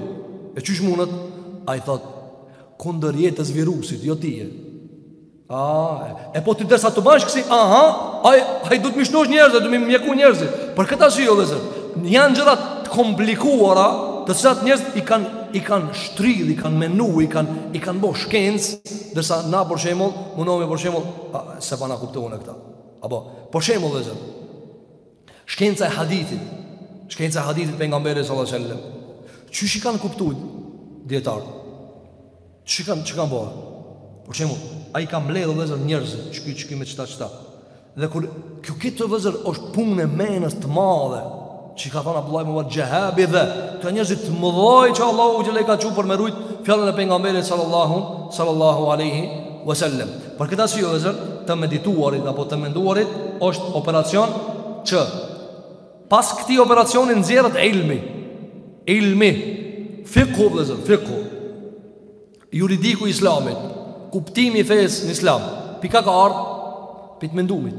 E qysh mundet? Ai thotë, kundër jetës virusit, jo tye. A, e, e po ti derisa t'u bash qësi, aha, ai, ai dun me i shnosh njerëzit, dun me i mjeku njerëzit. Për këtë arsye o vllezër, janë gjëra të komplikuara, të cilat njerëzit i kanë i kanë shtrydh, i kanë menu, i kanë i kanë bo shkencë, ndërsa na për shembull, munohmi për shembull se pa na kuptuan këta. Apo, për shembull vëllezër. Shkenca e hadithit, shkenca e hadithit pejgamberit sallallahu alajhi wasallam. Qysh e kanë kuptuar dijetarët. Çka kanë çka kanë bërë. Për shembull, ai ka mbledhur vëllezër njerëz, qiky qiky me qita qita. Dhe kur kjo këtë vëllezër është punë e menës të madhe, Qi ka thënë Abdullah ibn Wahhabi dhe kta njerëzit të mëdhoj që Allahu xhela i ka çu për me rujt fjalën e pejgamberit sallallahu sallallahu alaihi wasallam. Për këtë arsye vëllezër të medituarit apo të menduarit është operacion që pas këtij operacioni nxirret ilmi. Ilmi fiqhu vëllezër fiqhu juridiku i islamit, kuptimi i fesë në islam, pi kah ka ardhur pi t'mendumit.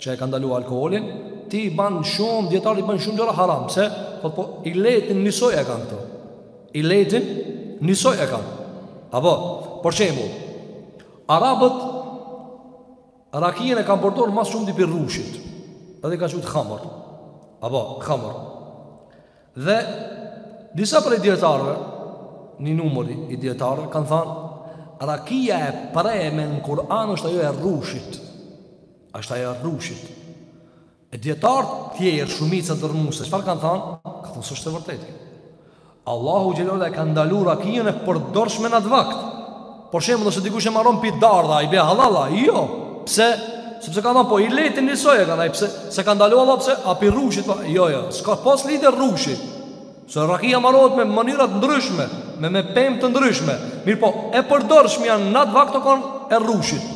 që e ka ndalu alkoholin, ti i ban shumë, dijetarët i ban shumë gjëra haram, pse? Thot po, illetin njësoj e kanë të. Illetin njësoj e kanë. Apo, për shembull, Arabët, rakien e kanë përdor ma shumë pi rrushit, edhe i kanë qujt khamër. Apo, khamër. Dhe, disa prej dijetarëve, një numër i dijetarëve, kanë thanë, rakia e përmendme në Kur'an është ajo e rrushit. Është ajo e rrushit. E dijetarët tjerë shumica dërrmuese çfarë kanë thënë? Kanë thënë s'është e vërtetë. Allahu xhelalu e ka ndalur rakinë e përdorshme në atë vakt. Për shembull, nëse dikush e maron pi dardha, i bje hallall a, jo. Pse? Sepse kanë thënë po illetin njësoj e kanë ai pse s'e ka ndaluar Allah pse a pi rrushit po jo jo, s'ka pas lidhje rrushit. Se rakia marohet me mënyra të ndryshme, me me pemë të ndryshme. Mirëpo, e përdorshmja në atë vakt u konë e rrushit.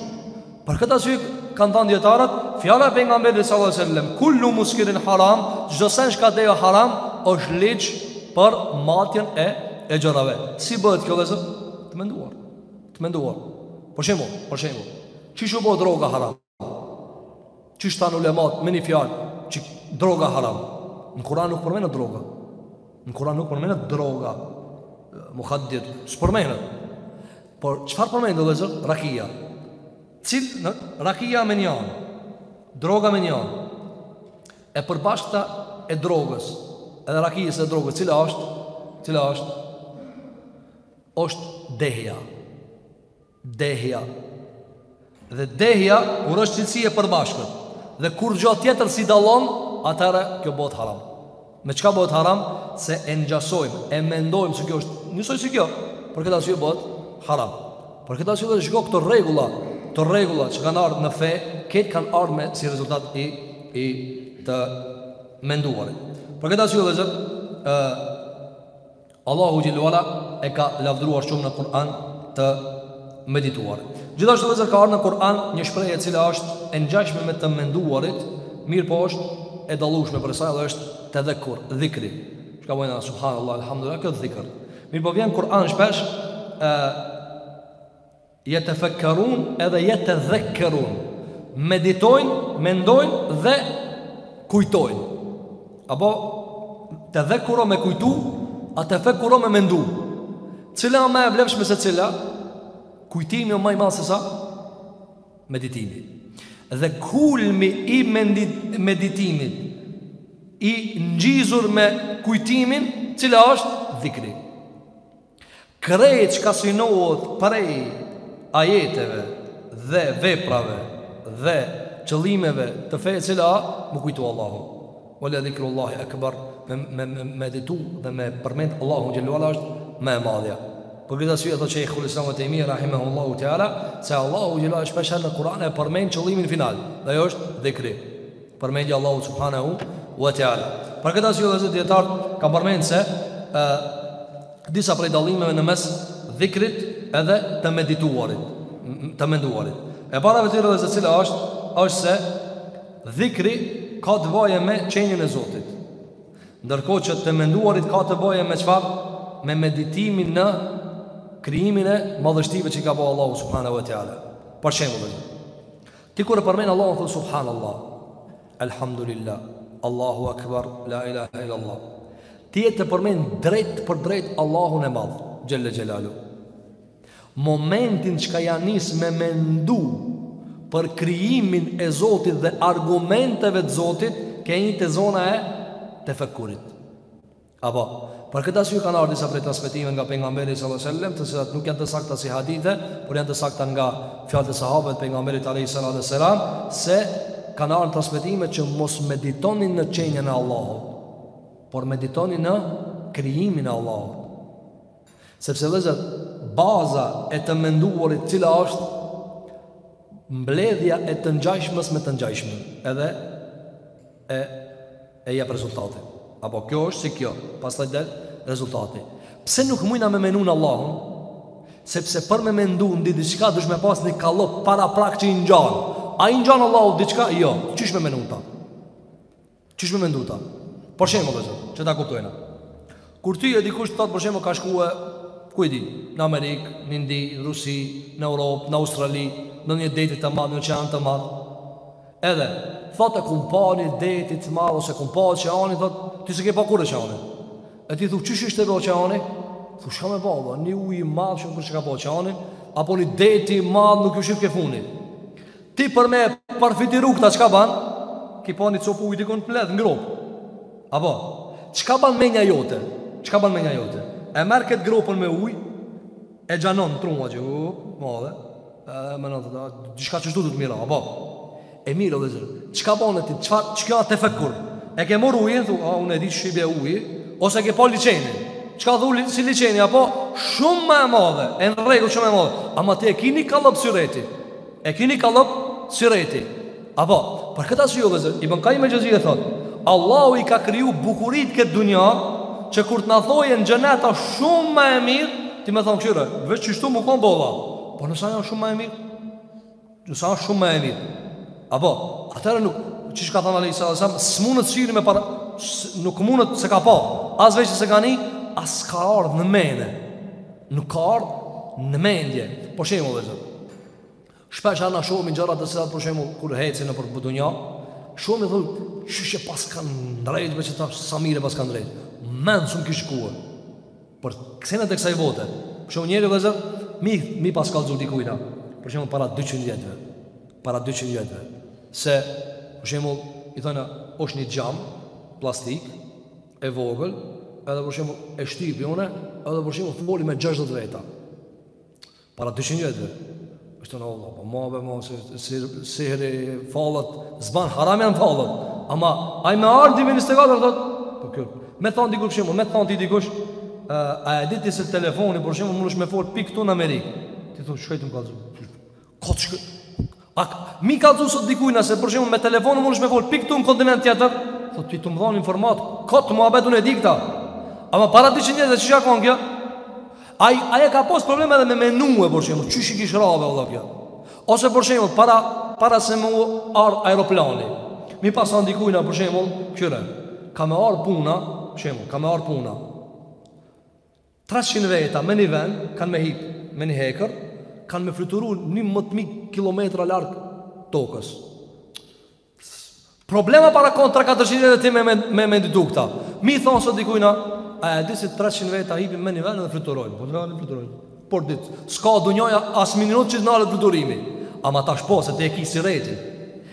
Për këtë arsye kanë thënë dijetarët, fjala e pejgamberit sallallahu alajhi wasallam, kullu muskirin haram, çdo sen që ka deh o haram, është ligj për matjen e e gjërave. Si bëhet kjo vëllezër? Të menduar. Të menduar. Për shembull, për shembull, qysh u bë droga haram? Qysh thanë ulematë me një fjalë që droga haram. Në Kur'an nuk përmendet droga. Në Kur'an nuk përmendet droga. Muhaddir, s'përmendet. Por çfarë përmendet o vëllezër? Rakia. Cilën, rakia me njanë Droga me njanë E përbashkëta e drogës, edhe rakijës e drogës, cila është? Cila është? Është dehja. Dehja. Dhe dehja kur është cilësi e përbashkët dhe kur gjo tjetër s'i dallon, atëherë kjo bëhet haram. Me çka bëhet haram? Se e ngjasojmë, e mendojmë se kjo është njësoj si kjo, për këtë arsye bëhet haram. Për këtë arsye vëllezër shiko këto rregulla, këto rregulla që kanë ardhur në fe, këto kanë ardhur me si rezultat i i të menduarit. Për këtë arsye vëllezër, ë Allahu xhelle ue ala e ka lavdëruar shumë në Kur'an të medituar. Gjithashtu vëllezër ka ardhur në Kur'an një shprehje e cila është e ngjashme me të menduarit, mirëpo është e dallueshme për sa edhe është tedhekkur, dhikri. Çka bojna subhanallahu alhamdulillah këtë dhikr. Mirëpo vjen n'Kur'an shpeshe Jetefekkerun edhe jetedhekkerun, meditojnë, mendojnë dhe kujtojnë. Apo tedhekuro me kujtu, a tefekuro me mendu. Cila ma e vlefshme se cila? Kujtimi o ma i madh se sa meditimi. Dhe kulmi i meditimit i ngjizur me kujtimin, cila është dhikri. Krejt çka synohet prej ajeteve dhe veprave dhe qëllimeve të fesë cila a, me u kujtu Allahu. Ue le dhikrullahi ekber, me, me, me meditu dhe me përmend Allahun xhelle ue ala është më e madhja. Për këtë arsye thotë shejhul islam Ibn Tejmije, rahimehullahu teala, se Allahu xhelle ue ala shpeshherë në Kur'an e përmend qëllimin final, dhe ajo është dhikri. përmendja e Allahut subhanehu ue teala. Për këtë arsye vëllezër dijetarët kanë përmend se ë disa prej dallimeve në mes dhikrit edhe të medituarit, të menduarit. E para prej tyre e cila është është se dhikri ka të bëjë me qenien e Zotit. Ndërkohë që të menduarit ka të bëjë me çfarë? Me meditimin në krijimin e madhështive që i ka bo Allahu subhanahu wa taala. Për shembull, Ti kur e përmend Allahun thon subhanallah, elhamdulillah, Allahu akbar, la ilaha illa Allah. Ti je tu e përmend drejtpërdrejt Allahun e madh, xhelle xhelaluhu. Momentin çka ja nis me mendu për krijimin e Zotit dhe argumenteve të Zotit, ke hy te zona e tefekkurit. Apo. Për këtë arsye kanë ardhur disa prej transmetimeve nga Pejgamberi sallallahu alejhi ve sellem, të cilat nuk janë të sakta si hadithe, por janë të sakta nga fjalët e sahabëve të Pejgamberit alejhi salatu ve selam, se kanë ardhur transmetime që mos meditoni në qenien e Allahut, por meditoni në krijimin e Allahut. Sepse vëllezër, baza e të menduarit cila është mbledhja e të ngjashmës me të ngjashmën. Edhe e e jep rezultatin. Apo kjo është si kjo, pastaj del rezultati. Pse nuk mujna me menu në Allahun? Sepse për me mendu në ndonji diçka, dush me pas një kallëp paraprak që i ngjan. A i ngjan Allahut diçka? Jo, qysh me menu në ta? Qysh me mendu ta? Për shembull, vëllezër, që ta kuptojna. Kur ty dikush të thotë për shembull ka shkue ku di, në Amerikë, në Indi, në Rusi, në Europë, në Australi, në një deti të madh, në një oqean të madh. Edhe thotë kum pa një det të madh ose kum pa oqeanin, thotë ti s'e ke pa kurrë oqeanin. E ti thu qysh ishte oqeani? Thu çka me ba, një ujë i madh që kur e ka pa oqeanin, apo një deti i madh nuk ju shif ke funi. Ti për me parfytyru këta çka ban Ki pa një copë uj dikun mbledh në gropë Apo Çka ban menja jote Çka ban menja jote E merr këtë gropën me uj E zgjanon në tru që u madhe E me në të da Gjithçka që shtu du të mira Apo E mirë o vllezër Çka ban ti Çka që kja të fekur E ke marr ujin Thu a unë e di shqibje uj Ose ke pa liqenin Çka thu li, si liqeni Apo Shumë ma madhe E në rregull shumë ma madhe Ama ti e ki një kallëp sureti E ki ni kallëp sureti. Apo, për këtë arsye vllezër, Ibn Qayyim al-Xheuzije thot, Allahu i ka kriju bukuritë n'këtë dunja, që kur të na thojë në xhenet është shumë më e mirë, ti me thon kqyre, veç qështu me kon boll. Po nëse ajo është shumë më e mirë, nëse ajo është shumë më e mirë. Apo, atëherë nuk qysh ka thënë sallallahu alajhi wasallam, s'mund të shihni me para nuk mund të se ka pa. As vesh s'e ka ni, as ka ardhur në mendje. Nuk ka ardhur në mendje. Po shembull, Shpesh na shohim gjëra të cilat për shembull kur ecin nëpër dunja, shumë i thon, "Qysh i pas kanë ndrejt me qita sa mirë pas kanë drejt." Mend s'më kish shku. Por kthehna tek kësaj bote. Për shembull njëri vllezër, mi mi pas kallzu dikujna. Për shembull para 200 vjetëve. Para 200 vjetëve. Se për shembull i thonë, "Është një xham plastik e vogël, edhe për shembull e shtypi unë, edhe për shembull foli me 60 veta." Para 200 vjetëve. Ish thon Allah, po ma be ma, sihri, fallet, s'ban, haram janë fallet. Ama, ai me ardh me një stegatër, thot, po kjo, me thonë dikush për shembull, me të thon ty dikush, a e di ti se telefoni, për shembull, munesh me folë, pi ktu në Amerikë. Ti thonë, çka je tu më kallzu, kot çka je tu, A mi kallzu sot dikujna se për shembull me telefon munesh me fol pi këtu në kontinent tjetër? Thotë ti të më dhon informat, kot muhabet unë e di këta. Ama para 200 vjetëve ç'ka kon kjo? Ai ai e ka pas probleme edhe me menue për shembull, qysh i kish ra valla kjo. Ose për shembull para para se me u ardh aeroplani. Mi pas thënë dikujna për shembull, kqyre, ka me ardh puna, për shembull, ka me ardh puna. Treqind veta me ni ven kan me hip me ni hekër kan me fluturu njëmbëdhjetë mijë kilometra larg tokës problema para kon tre katër qind veta ti me me mendu këta mi thon sot dikujna a e di se treqind veta hipim me ni ven dhe fluturojnë po ne fluturojmë për dit s'ka dunjaja as minut që nalet fluturimi ama tash po se ti e ki suretin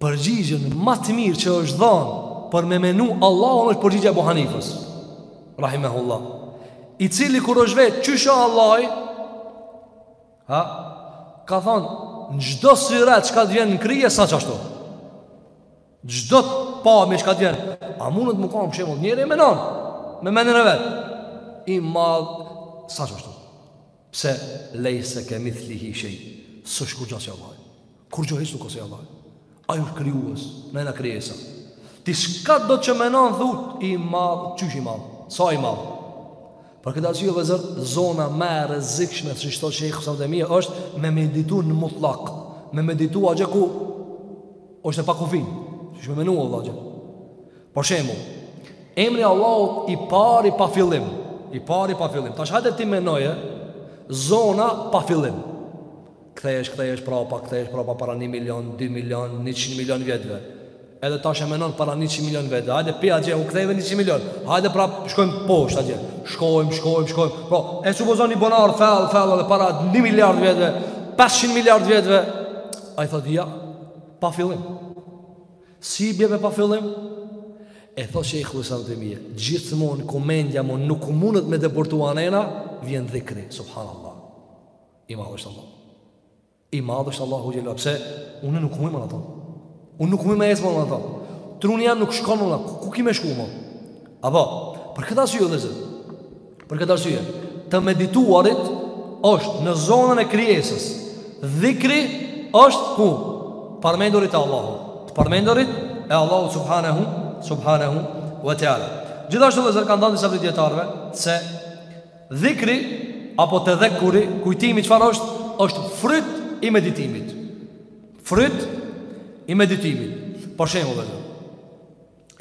Përgjigjen ma të mirë që është dhanë Për me menu Allahun është përgjigja e Ebu Hanifës Rahimehullah I cili kur është vet qysh a Allahi a, Ka thonë Në çdo suret çka të vjen në krye s'a qashtu Çdo të pame çka të vjen A mundet me kan për shembull njeri e menon Me menen e vet I madh s'a qashtu Pse lejse ke mithlihi shej S'osh kurgja si Allah Kurgjo hiç nuk o si Allah Aj është krijues Ne jena krijesa Ti çka do që menon thu I madh Qysh i madh Sa i madh Për këtë arsye vëllezër Zona më e rrezikshme Siç thotë Shejhul Islam Tejmije është Me meditu në mutllak Me meditu atje ku është e pakufin Qysh me menu edhe atje Për shembull, emri i Allahut i Pari pa fillim, i Pari pa fillim. Tash hajde ti menoje zona pa fillim. Kthehesh, kthehesh prapa, kthehesh prapa para 1 milion, 2 milion, 100 milion vjetëve. Edhe tash e menon para 100 milion vjetëve. Hajde pi atje, u ktheve 100 milion. Hajde pra shkojmë poshtë atje. Shkojmë, shkojmë, shkojmë. Po, e supozoni bonar fell, fell edhe para 1 miliard vjetëve, 500 miliard vjetëve. Ai thotë ja, pa fillim. Si i bje me pa fillim? E thotë Shejhul Islam Tejmije Gjithmonë, ku mendja mo Nuk mundet me depërtu anena Vjen dhikri, subhanallah I madh është Allah I madh është Allahu xhele ue ala Pse, unë nuk muj më në to Unë nuk muj me ec më në to Truni jem nuk shkon më në to Ku ki me shku më? Apo, për këtë arsye vëllezër Për këtë arsye, të medituarit është në zonën e krijesës. Dhikri është ku të përmendurit e Allahut, të përmendurit e Allahut subhanahu subhanahu wa taala. Gjithashtu vëllezër kanë thënë disa prej dijetarëve se dhikri apo tedhekuri, kujtimi çfarë është, është fryt i meditimit. Fryt i meditimit. Për shembull,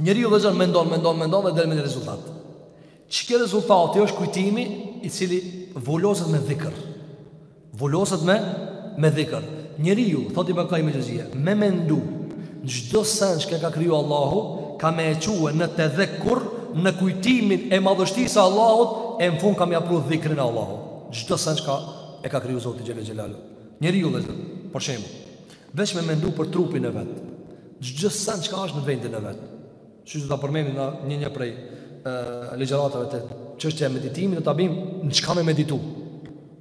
Njeriu vëllazër mendon, mendon, mendon dhe del me një rezultat. Qeky rezultati është kujtimi i cili vuloset me dhikr. Vuloset me me dhikr. Njeriu, thotë Ibn Kajim el-Xhevzije, me mendu çdo sen çka e ka kriju Allahu, ka me e çu në tedhekur në kujtimin e madhështisë së Allahut, e në fund ka me ia pru dhikrin e Allahut. Çdo sen çka e ka kriju Zoti xhele xhelalu. Njeriu vëllazër, për shembull, Veç me mendu për trupin e vet. Çdo sen çka është në vendin e vet. Siç do ta përmendim në një një prej ë ligjëratave te çështja e meditimit do ta bim në çka me meditu.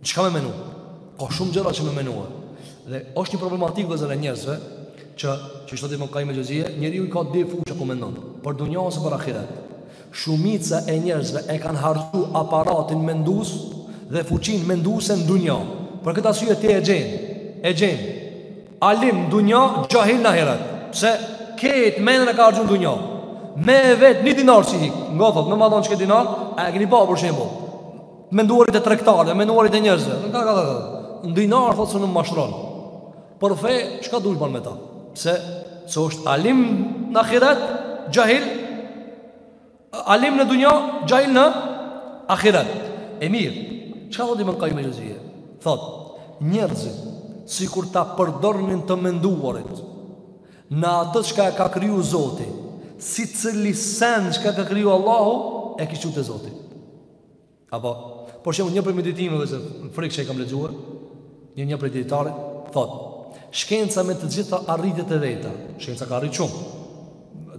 Në çka me menu. Ka shumë gjëra që me menua. Dhe është një problematikë vëllezër e njerëzve që siç thotë Ibn Kajim el-Xhevzije, njeriu i ka dy fusha ku mendon, për dunja ose për ahiret. Shumica e njerëzve e kanë harxhu aparatin mendues dhe fuqinë menduese në dunja. Për këtë arsye ti e gjen, e gjen. Alim në dunja, xahil në ahiret. Pse këtë mendën e ka harxhu në dunja? Me e vetë një dinar s'i hik. Nga thot, me madhon çka dinar, a e keni pa për shembull? Menduarit e tregtarëve, menduarit e njerëzve. Në ka ka thot. Në dinar thot s'e mashtron. Për fe, çka dush ban me ta? Pse, se është alim në ahiret, xhahil Alim në dunja, xhahil në ahiret E mirë, çka thot imam Ibn Kajm el Xhevzije? Thot, njerëzit, sikur ta përdornin të menduarit Në atë çka e ka kriju Zoti Secili sen çka ka kriju Allahu, e kish çu te Zoti Apo, për shembull, një prej meditimeve, vëllezër, me frikë që e kam lexu, një një prej dijetarëve thotë, shkenca me të gjitha arritjet e veta, shkenca ka arrit shumë.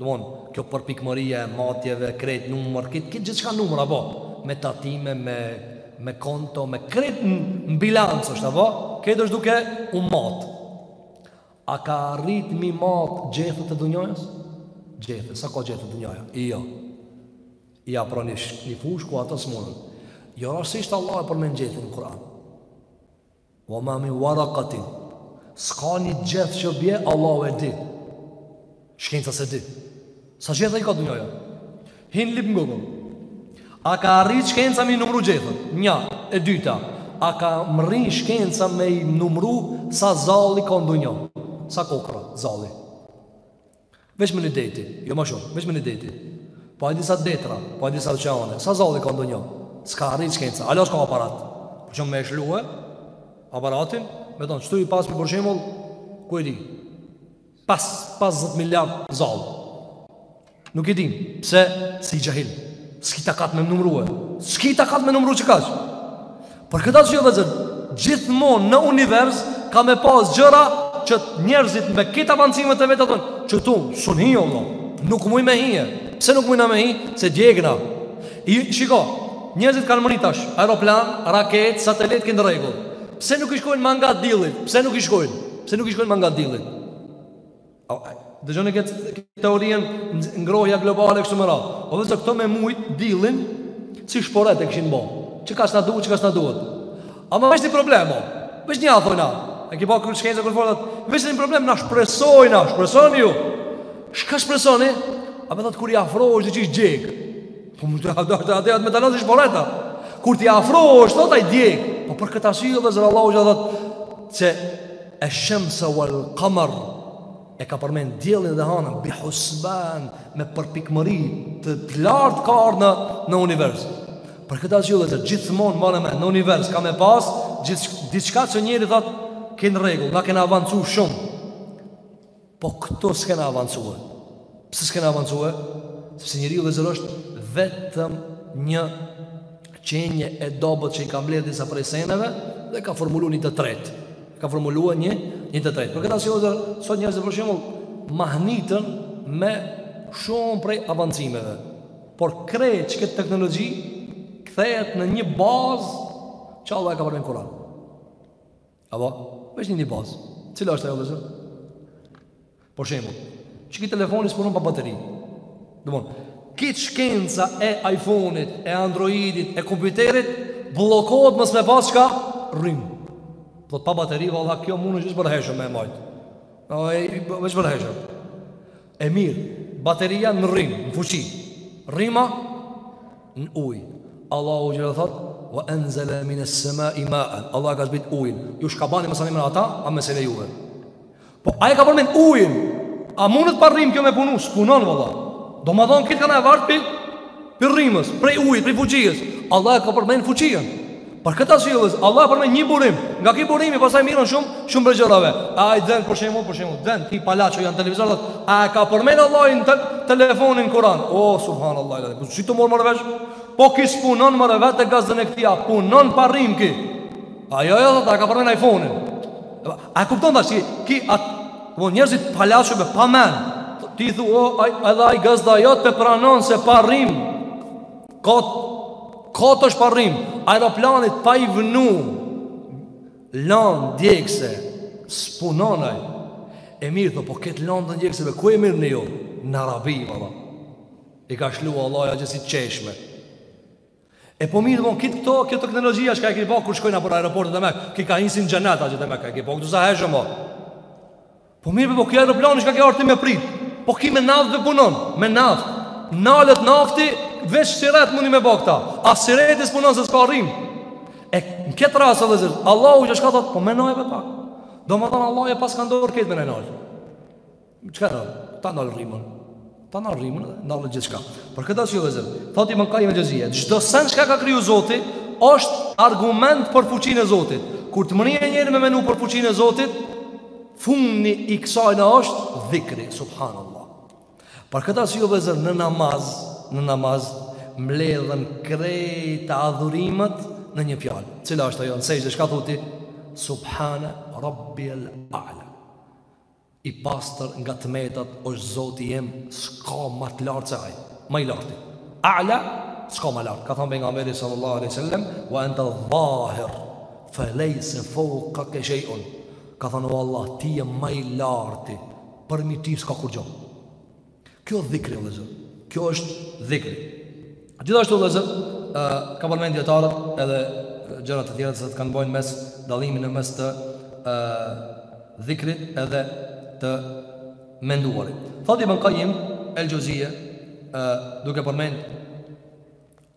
Domthon, kjo përpikmëria e matjeve, krejt numër, krejt krejt gjithçka numra apo me tatime, me me konto, me krejt në bilanc është apo, krejt është duke u mat. A ka arrit m'i mat gjethet e dunjajës? Gjethet, sa ka gjethe dunjaja? I jo. Ja pra një fushë ku ata s'mundën. Jo rastësisht Allah e përmend gjethin në Kur'an. Wa ma min waraqatin. S'ka një gjeth që bie, Allahu e di. Shkenca se di. Sa gjetha i ka dunjaja? Hin lyp n'Google. A ka arrit shkenca me i numru gjethet? Nja, e dyta. A ka mrri shkenca me i numru sa zalli ka në dunja? Sa kokrra zalli? Veç te një deti, jo ma shumë, veç te një deti. Po a e di sa detra, po a e di sa oqeane. Sa zalli ka dunja? S'ka arrit shkenca. Hala s'ka aparat. Për shembull me e shkrue, aparatin, me thanë, qëtu i pas për shembull, ku e di? Pas, pesëdhjetë miliard zallë. Nuk e di, pse, se je xhahil. S'ki takat me e numrue. S'ki takat me numru qekaq. Për këta, vëllezër, gjithmonë në univers ka me pas gjëra që njerëzit me këta avancime të veta thonë, qëtu s'un hi, o lo, nuk muj me hi e, pse nuk muj na me hi, se djegna. I, shiko, njerëzit kanë mrri tash, aeroplan, raket, satelit, krejt në rregull. Pse nuk i shkojnë manga dilit? Pse nuk i shkojnë? Pse nuk i shkojnë ma ngat dillit? Dëgjoni këtë teorien ngrohja globale kështu me radhë. O vëllezër, këto me mujt dillin si shporet e kishin bo. Qekaq na duhet, qekaq na duhet. Ama veç një problem, o. Veç nja thojna. E ki pa kërë shkenjës e kërë forët. Veç një problem, na shpresojna, shpresoni ju. Çka shpresoni? Ama thotë, kur i afrohesh dhe të kish djegë. Po mund të atë atë atë me dalaz ish borreta. Kur t'i afrohesh thot ai djeg. Po për këtë arsye vëllezër Allahu ja thot se e shamsa wal qamar e ka përmend diellin dhe hanën bi husban me përpikmëri të lartë ka ardhur në në univers. Për këtë arsye vëllezër gjithmonë marrë me në univers ka me pas gjithë diçka që njeri thot kin rregull, na kena avancu shumë. Po këto s'kena avancue. Pse s'kena avancue? Sepse njeriu vëllezër është vetëm një qenje e dobët që i ka mbledhë disa prej seneve dhe ka formulu një të tret. Ka formulu e një, një të tret. Për këtë arsye vëllezër, sot njerëzit për shembull, mahniten me shumë prej avancimeve. Por krejt qikët teknologji, kthehet në një bazë që Allahu e ka përmen n'Kuran. Apo, veç një një bazë. Cila është ajo vëllezër? Për shembull, qiki telefoni s'punon pa bateri. Domethon, krejt shkenca e iPhone-it, e Android-it, e kompjuterit, bllokohet mos me pasë çka? Rrimë. Po thot pa bateri, valla, kjo mun veç për heshëm me e majtë. Veç për heshëm. E mirë, bateria në rrymë, në fuqi, rryma në ujë. Allahu çka thot, wa enzele mines semai maen. Allahu e ka zbrit ujin. Ju çka bani masanej me ata, a mesele e juve. Po, ai e ka përmen ujin. A munet pa rrymë kjo me punu? S'punon, vëlla. Domethonë, krejt kanë e vartë prej, prej rrymës, prej ujit, prej fuqijës. Allahu e ka përmen fuqijën. Për këtë arsye vëllezër, Allah përmend një burim. Nga ky burimi pastaj mirren shumë, shumë prej gjërave. A ai vjen për shembull, për shembull, vjen ni palaço në televizor thot, a e ka përmend Allahu telefonin n'Kur'an? O oh, subhanallahu alaihi. Po si të mor më vesh? Po ki s'punon more, vete gazdën e këtij, a punon pa rrim ki? A jo, jo, ta ka përmend iPhone-in. A kupton tash ti, ki at, po njerëzit palaço me pa mend. Ti thu, o, oh, ai edhe ai gazda jot pranon se pa rrim. Kot, kot është pa rrim Aeroplanit pa i vënu lanë djegëse s'punon ai E mirë thot, po këtë lanë djegëse Ku e mirrni ju? Në Arabi, valla I ka lshu Allahu, atje si çeshme E po mirë, bon, krejt këto, kjo teknologjia çka e këtë po, kur shkojnë nëpër aeroportet e me Këtë ka insin xhenet, a gjithë e me Këtë ka këtë po, këtë sa heshëm, o Po mirë po kjo aeroplani çka ke ardh ti me prit? Po ki me naft dhe punon, me naft. Nalet nafti veç siret mundi me bë këta. As sireti s'punon se s'ka rrim. E në këtë rast vëllezër, Allahu çka thot, po menoje pak. Domethënë Allahu e paska n'dorë krejt me nalë. Çka do? Ta ndal rrimën. Ta na rrimë, ndalë gjithçka. Për këtë arsye vllezër, thot Ibn Kajjim el Xhevzije, çdo sen çka ka kriju zoti, është argument për fuqin e zotit. Kur të mrrijë njeri me menu për fuqin e zotit, fundi i kësaj na është dhikri, subhanallah. Për këtë arsye vllezër, në namaz, në namaz, mledhen krejt adhurimet në një fjalë. Cila është ajo, në sexhde, çka thu ti? Subhane, rabbi el a'la. I pastër nga të metat është Zoti im s'ka ma të lartë se Ai, ma i larti. A'la, s'ka ma lart, ka thënë Pejgamberi sallallahu alejhi ve sellem, Wa anta dhahir, fe lejse foukake shej'un, ka thënë, O Allah, Ti je ma i larti, përmi Ty s'ka kurgjo. Kjo është dhikri, vllezër. Kjo është dhikri. Gjithashtu, vllezër, ka përmen dijetarët edhe gjërat të tjera të kanë bojnë mes dallimin në mes të e, dhikrit edhe të menduarit. Thot Ibn Kajjim El Xhevzije, duke përmen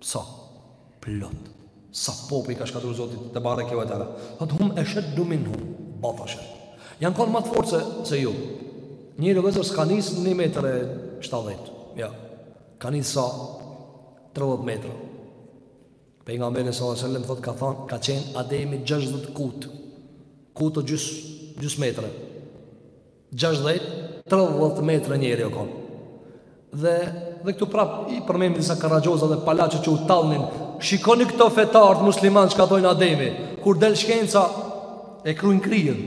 Sa plot sa popuj i ka shkatërru Zoti tebareke ve teala thot hum esheddu minhum batshen jan kon ma të fort se se ju njeri o vllezër s'ka nis në një metër e 70 jo ka nis sa 30 metra Pejgamberi sallallahu alejhi ve sellem thot ka than ka qen Ademi 60 kut kuti o gjys gjys metre Gjashtëdhjetë, tridhjetë metra njeri o kon. Dhe dhe këtu prap i përmend disa karagjoza dhe palaço që u tallnin. Shikoni këto fetarët musliman çka thonë Ademi, kur del shkenca e krujn kryen.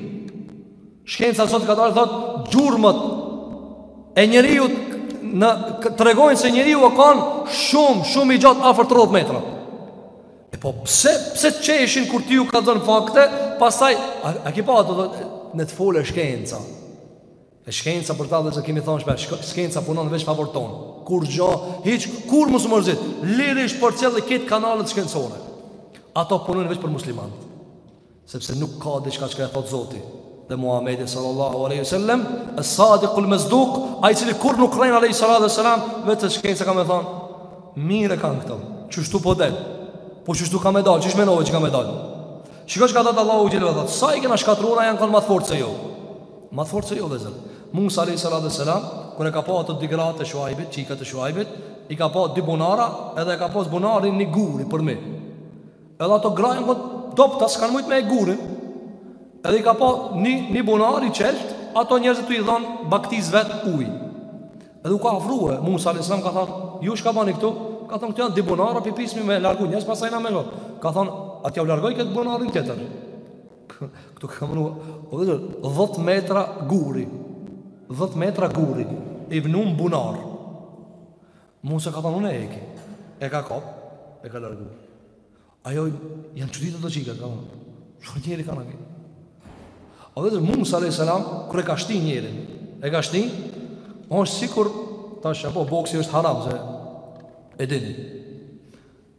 Shkenca sot ka dalë thot gjurmët e njeriut na tregojnë se njeriu o kon shumë shumë i gjatë afër 30 metra. E po pse pse çeshin kur ti u kallzon fakte, pastaj a, a ke pa ato dojnë të folë shkenca. E shkenca për ta dhe se kemi thonë shpesh, shkenca punon veç favor ton. Kurgjo, hiç kurrë mos u mërzit, lirisht përcjelli kto kanalet shkencore. Ato punojnë veç për muslimanët. sepse nuk ka diçka që e thot Zoti dhe Muhamedi sallallahu alaihi wasallam as-sadiq al-masduq ai cili kur nuk rren alaihi salatu wasalam vetë shkenca ka me thon mirë kanë këto qështu po del po qështu ka me dal qysh mendove që ka me dal shikoje çka thot Allahu xhel ve thot sa i kena shkatruna janë kanë më fort se ju më fort se ju vllezër Musa alaihi salatu wasalam kur e ka pa ato dy gratë e Shuajbit çikat e Shuajbit i ka pa te bunari edhe e ka pas bunari një guri për me Edhe ato gra janë kon t'dobta, s'kanë mujtë me hek gurin. Edhe i ka pa një, një bunar i çeltë, ato njerëzit tu i dhanë baktisë vetë uj. Edhe u ka afrua, Musa a.s. ka thonë, ju çka bani këtu? Ka thonë, këtu janë dy bunara, po presim me largu njerëz, pastaj na me lorë. Ka thonë, a t'jau largoj këtë bunarin tjetër. Këtu ka mënu, o vllezër, dhet metra guri, dhet metra guri, i vënum n'bunar. Musa ka thonë unë e heki E ka kap E ka largu Ajo janë çuditë kto çika Ka thonë Çfarë njeri ka kanë ky A vetë Musa a.s. Kur e ka shti njerin E ka shti O është sikur Tash po boksi është haram se E dini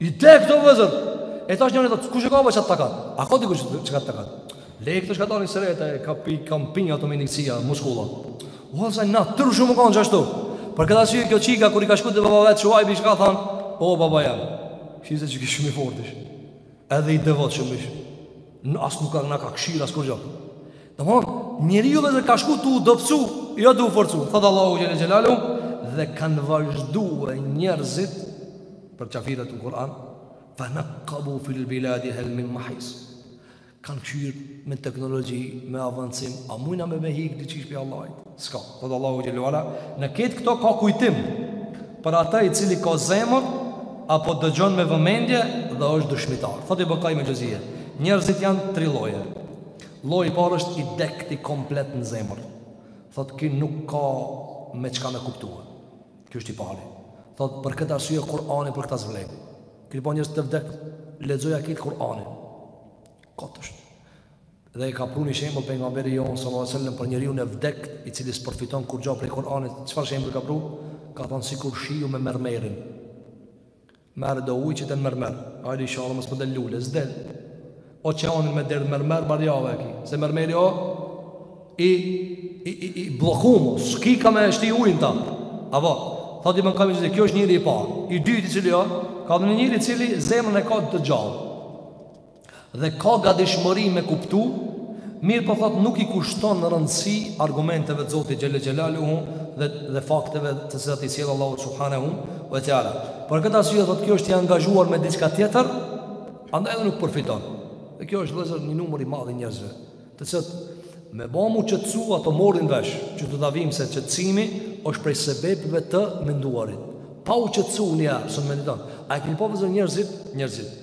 I dektë vllezër E tash njëri thotë, kush e ka pasë qatë takat? A ka dikush që ka takat? Le e këta çka dalin sërete, ka pi kampinja të minikësia, muskula O dhe natyrë shumë kanë qashtu Për këtë arsye kjo çika, kur i ka shku te baba vet, Shuajbi, çka thanë O baba jem, shise që kish shumë i fortë ish Edhe i devotshëm ish Ne as nuk ka, na ka kshyr, as kurgjo Domthon, njeriu vllezër ka shku tu u dobësu, jo tu u forcu. Thot Allahu xhele xhelaluhu dhe kanë vazhdu njerëzit për qafirat në Kur'an, fa naqabu fil biladi hal min mahis. Kan kqyr me teknologji, me avancim, a mujna me me hik diqysh prej Allahit? S'ka, thot Allahu xhele xhelaluhu, në këtë këto ka kujtim për ata i cili ka zemër apo dëgjon me vëmendje dhe është dëshmitar. Thot Ibn Kajim el-Xhevzije, njerëzit janë tri lloje. Lloji i parë është i dekti komplet në zemër. Thotë ky nuk ka me çka me kuptue. Ky është i pari. Thotë për këtë arsye Kur'ani për këtë s'vlen. Ky po njerëz të vdektë lexoja këtë Kur'anin. Kot është. Dhe e ka pru një shembull pejgamberi jon sallallahu alajhi wasallam për njeriun e vdektë i cili s'përfiton kurrgjë prej Kur'anit. Çfarë shembulli ka pru? Ka thënë sikur shiu me mermerin. Merre do ujë qite n'mermer Hajde ishallah mos po del lule S'del Oqeanin me derdh n'mermer Badihava e ki Se mermeri o I I, i, i bllokum S'ki kah me shti uj n'ta Apo Thot Ibn Kajimi Kjo është njeri i parë I dyti cili o Ka dhe njeri i cili zemrën e ka të gjallë Dhe ka gatishmëri me kuptu, mirëpo thotë nuk i kushton rëndësi argumenteve të Zotit xhelle xhelaluhu dhe dhe fakteve të cilat i sjell Allahu subhanahu wa taala. Për këtë arsye thotë kjo është i angazhuar me diçka tjetër, andaj edhe nuk përfiton. Dhe kjo është vllezër një numër i madh i njerëzve, të cilët me bo m'u qetësu ato morrin vesh, që do ta vijmë se qetësimi është prej sebepëve të menduarit. Pa u qetësu njeri, s'un mendon. A e keni pa vllezër njerëzit, njerëzit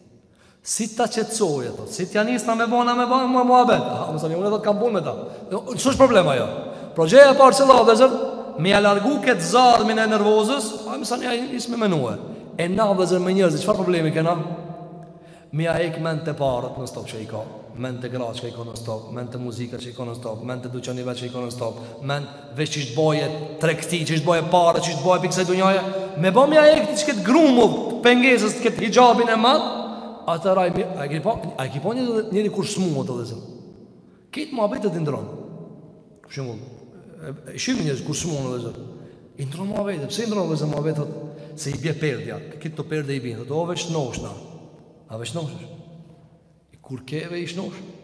Si ta qetësoj, thotë, si t'ja nisna me bona me ba ma muhabet. A, masanej, unë thotë kam punë me ta. S'është problem ajo. Po gjëja e parë o vllazër, me ja largu këtë zjarmin e nervozës, a, masanej, ai nis me menue. E na, vllazër, me njerëzit, çfarë problemi kena? Me ia hek mendt te paret në stop që i ka, mendt te gra që i ka në stop, mendt te muzika që i ka në stop, mendt e duqanive që i ka në stop, men... Veç që ishtë boje trekti, që ishtë boje pare, që ishtë boje pikë se dunjoje Me bo me a e këti që këtë grumu pëngezës të këtë hijabin e madhë A të raj, a e këti po, a e këti po njëri, njëri kur smu më të dhe zëmë Këtë më abejtë të dindronë Shumë, e shumë njëri kur smu më dhe zëmë I ndronë më abejtë, pëse i ndronë dhe zëmë më abejtë Se i bje perdja, këtë të perde i bje Dhe o veç noshna A veç noshna Kur keve i shnoshna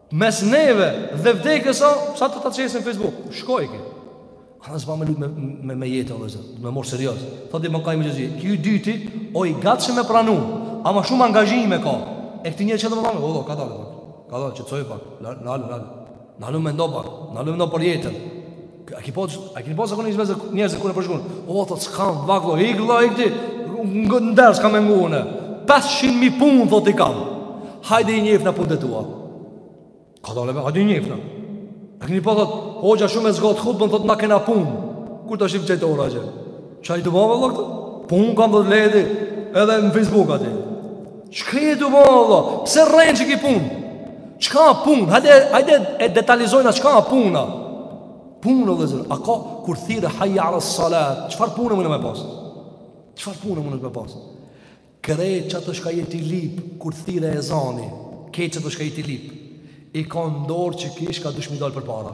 Mes neve dhe vdekjes o Sa t'ta qesin n'Facebook Shkoi ky Ama s'ban me lujt me, me, me jetë o vllazër Me marrë serioz Tha di më kaj me gjëzi Ky i dyti O i gatshëm me pranu Ama shumë angazhime ka E këtij njeri që të më thamë O kadalë Kadalë qetësoju pak Nalu, nalu Nalu mendo pak Nalu mendo për jetën A e kini pa, a e kini pa zakonisht vllazër njerëzit kur e përshkon, o thot s'kam vakt vlla, ik vlla ik ti, ngë nders kam ngunë. 500 mijë punë thot i kam. Hajde i njefna punët e tua. Kadalë, hajde i njefna. A e kini pa thot, hoxha shumë e zgat hutben thot na kena punë. Kur të shim qëjtë ora që? Ça je tu ba vlla këtu? Punë kam për ledi edhe në Facebook aty Çka je tu ba vlla? Pse rren që ki pun? Çka pun? Hajde, hajde e detalizojna çka puna Punë vllazër A ka kur thirret hajja ala salat Çfarë pune mun me pas? Çfarë pune mun me pas? Krejt qato çka je tu i lyp Kur thirret ezani Krejt qato çka je tu i lyp I ka n'dorë qiky çka dush me i dalë përpara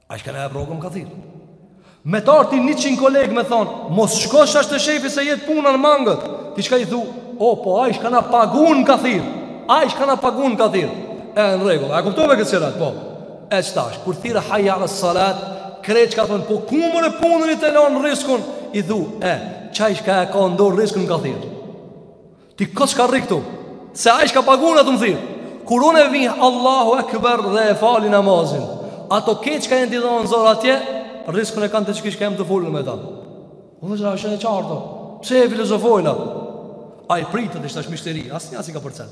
Ai çka na jep rrogën m'ka thirr Me t'ardh njëqind kolegë me thonë Mos shko tash te shefi se jet puna mangët Ti çka i thu O po ai çka na pagun m'ka thirr Ai çka na pagun m'ka thirr E në rregull A e kuptove këtë qërat po E qitash Kur thirr hajja ala salat Krejt çka thonë Po ku more punën je tu e lanë rriskun I thu E Qaj çka e ka n'dorë rriskun m'ka thirr Ti ko çka rri këtu Se ai çka pagun o tu më thirr Kur unë e vihë Allahu ekber dhe e fali namazin Ato krejt çka jeni tu i dhonë zor atje Rriskun e kanë te qiky çka jam tu fol unë me ta Vllazër a është e qartë Pse e filozofojna Ai pritet ishtë është myshteri Asnjë asi ka përcen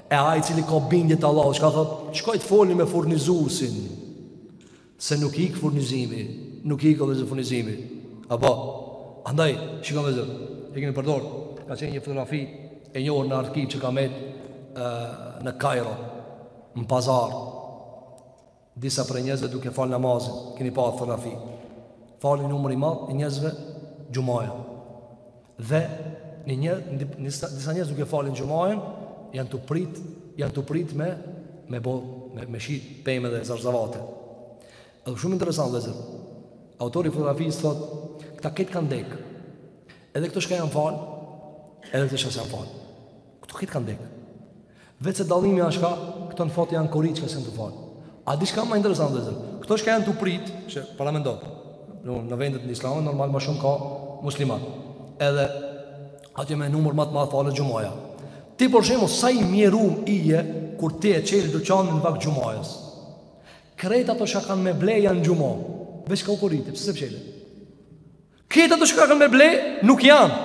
E ai i cili ka bindje te Allahu, çka thot? Shkoj të foli me furnizuesin. Se nuk ik furnizimi, nuk ik o vllazër furnizimi. Apo, andaj, shikoni vllazër, e kemi përdor, ka qenë një fotografi e njohur në arkiv që ka met në Kairo, në pazar. Disa prej njerëzve duke fal namazin, keni pa fotografi. Falin numër i madh i njerëzve xhumaja. Dhe në një disa, disa njerëz duke falin xhumajën, janë tu prit, janë tu prit me me bo me, me shit pemë dhe zarzavate. Është shumë interesant vëllezër. Autori i fotografisë thot, këta krejt kanë dek. Edhe këto shka janë fal, edhe këto shka s'janë fal. Këto krejt kanë dek. Veç se dallimi është çka, këto në foto janë korit çka s'janë tu fal. A di çka ma interesant vëllazër? Këto çka janë tu prit, se paramendo. Në, në vendet islame normal ma shumë ka musliman. Edhe atje me numër ma të madh falet xhumaja. Ti për shembull sa i mjerum i je kur ti e çel dyqanin n'vakt xhumajës. Krejt ato çka kanë me ble janë n'xhuma. Veç ka u korit, pse se pse. Krejt ato shka kanë me ble, nuk janë.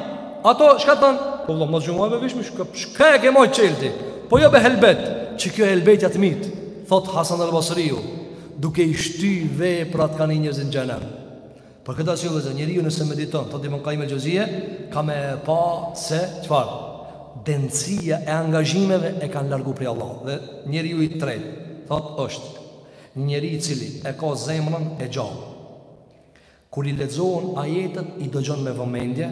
Ato shka të thanë, po vëlla, mas xhumaje vishmi, shka, shka e ke majt çel ti? Po jo be helbet, që kjo helbet jatë mitë, thotë Hasan el Basriu, duke i shty veprat kanë i njerin n'xhehenem. Për këtë arsye vëllezër, njeriu nëse mediton, thotë Ibn Kajim el Xheuzije, ka me pa se, çfarë, dendësia e angazhimeve e kanë largu prej Allah. Dhe njeriu i tretë, thotë është, njeri i cili e ka zemrën e gjallë, Kur i lexohen ajetet i dëgjon me vëmendje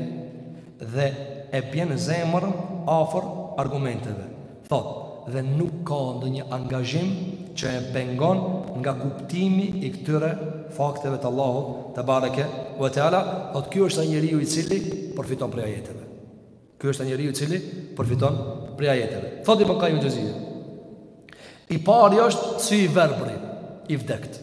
dhe e bjen zemërn afër argumenteve, thotë, dhe nuk ka ndonjë angazhim që e pengon nga kuptimi i këtyre fakteve të Allahut tebareke ve teala, thotë, ky është ai njeriu i cili përfiton prej ajeteve. Ky është ai njeriu i cili përfiton prej ajeteve. Thotë Ibn Kajim el-Xheuzije, I pari është si i verbëri, i vdektë.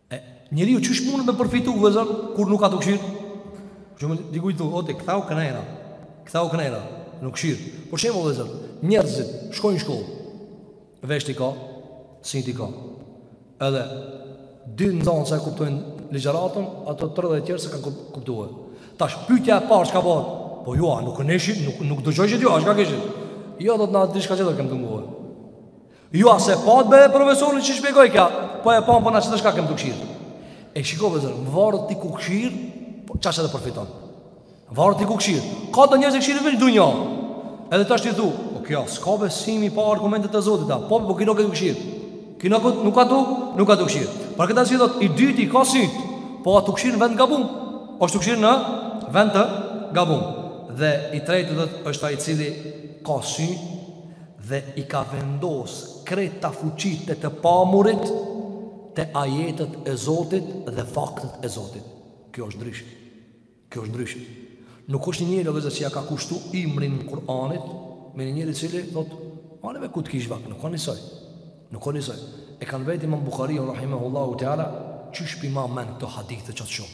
E njeriu çysh mun me përfitu vëllezër kur nuk ka tu kshir? Shumë dikujt i thu, o ti ktheu knena. Ktheu knena, nuk kshir. Për shembull vëllezër, njerëzit shkojnë në shkollë. Vesht i ka, sytë i ka. Edhe dy nxënës e kuptojnë ligjëratën, ato 30 tjerë s'e kanë kuptuar. Tash pyetja e parë çka bëhet? Po ju a nuk e nishit, nuk nuk dëgjojshit, jo a çka kishit. Jo do thanë diçka tjetër kem tu ngu. Ju a s'e patë be profesorin që shpjegojke? Po e pam po na tjetër shka kem tu kshir. E shiko vëllezër, varet ti ku kshir, po qaq edhe përfiton. Varet ti ku kshir. Ka do njerëz që kshirin veç dunja. Edhe tash ti thu Po kja, s'ka besim i pa argumentet e zotit Po po ky nuk ka tu kshir. Ky nuk ka tu, nuk ka tu kshir. Për këtë arsye thot, i dyti ka syt po a tu kshir në vend gabum. Oshtë tu kshir në vend të gabum. Dhe i tretë thot është ai i cili ka syt dhe i ka vendos krejt ato fuqitë e të pamurit te ajetet e Zotit dhe faktet e Zotit. Kjo është ndryshe. Kjo është ndryshe. Nuk është një njeri o vllezër që ja ka kushtu ymrin Kur'anit, me një njeri cili thot, "Mane me ku t'kish vakt, nuk o njësoj." Nuk o njësoj. E kanë vet Imam Buhariun rahimahullahu teala, çysh pi man men këto hadithe kaq shumë.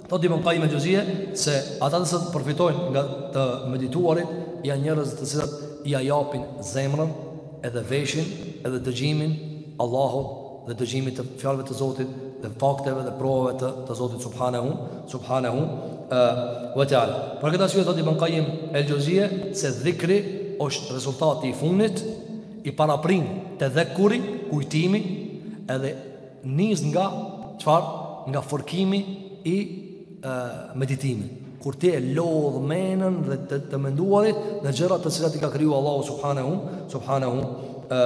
Thotë Ibn Qayyim el-Xheuzije se ata të cilët përfitojnë nga të medituarit janë njerëz të cilët ia japin zemrën edhe veshin edhe dëgjimin Allahut dhe dëgjimin të fjalëve të Zotit dhe fakteve dhe provave të të Zotit subhanehu subhanehu ve teala. Për këtë arsye thotë Ibn Qayyim el-Xheuzije se dhikri është rezultati i fundit i paraprin tedhekkuri, kujtimi edhe Nis nga çfarë? Nga fërkimi i e, meditimit. Kur ti e lodh menën dhe të, të menduarit në gjërat të cilat i ka kriju Allahu subhanahu subhanahu e,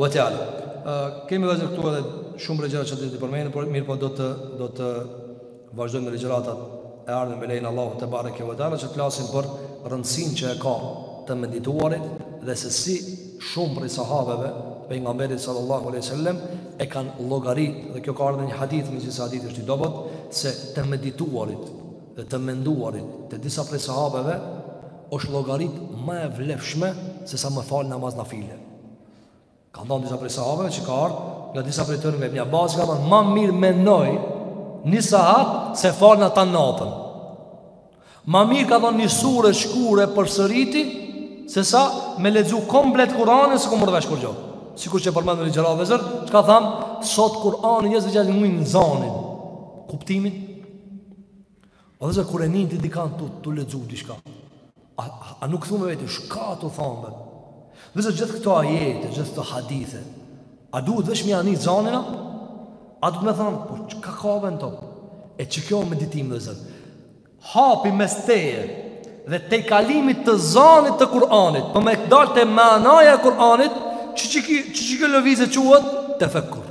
wa taala. Kemi vllezër këtu edhe shumë gjëra që do t'i përmendim, por mirëpo do të do të Vazhdojmë me ligjëratat e ardhme me lejen e Allahut tebareke ve teala që të flasim për rëndësinë që e ka të medituarit dhe se si shumë prej sahabeve të pejgamberit sallallahu alejhi wasallam e kanë llogarit dhe kjo ka ardhur në një hadith megjithëse hadithi është i dobët se të medituarit dhe të menduarit te disa prej sahabeve është llogarit ma e vlefshme se sa me fal namaz nafile. Kanë thonë disa prej sahabeve që ka ardhë Nga disa prej tyre nga Ibn Abbas Ka thonë ma mirë menoj Një sahat se falna tanë natën Ma mirë ka thonë një sure e shkurt e përsëriti Se sa me lexu komplet Kur'anin S'e kam marrë vesh kurgjo Sikur që përmendëm në ligjërata vllezër Çka thamë Sot Kur'anin njerëz veç ja nijnë zanin Kuptimin O vllezër kur e nin ti dikan tu, tu lexu diçka a, a, a nuk thu me veti çka tu thanë Vllezër gjithë këto ajete, gjithë këto hadithe A duhet veç me ja ni zanin a A duhet me thanë Po çka ka vend të E qikjo meditim vllezër Hapi mes teje Dhe tejkalimit të zanit të Kur'anit Po me dal te manaja e Kur'anit Që qikjo lëvizje quhet Tefekkur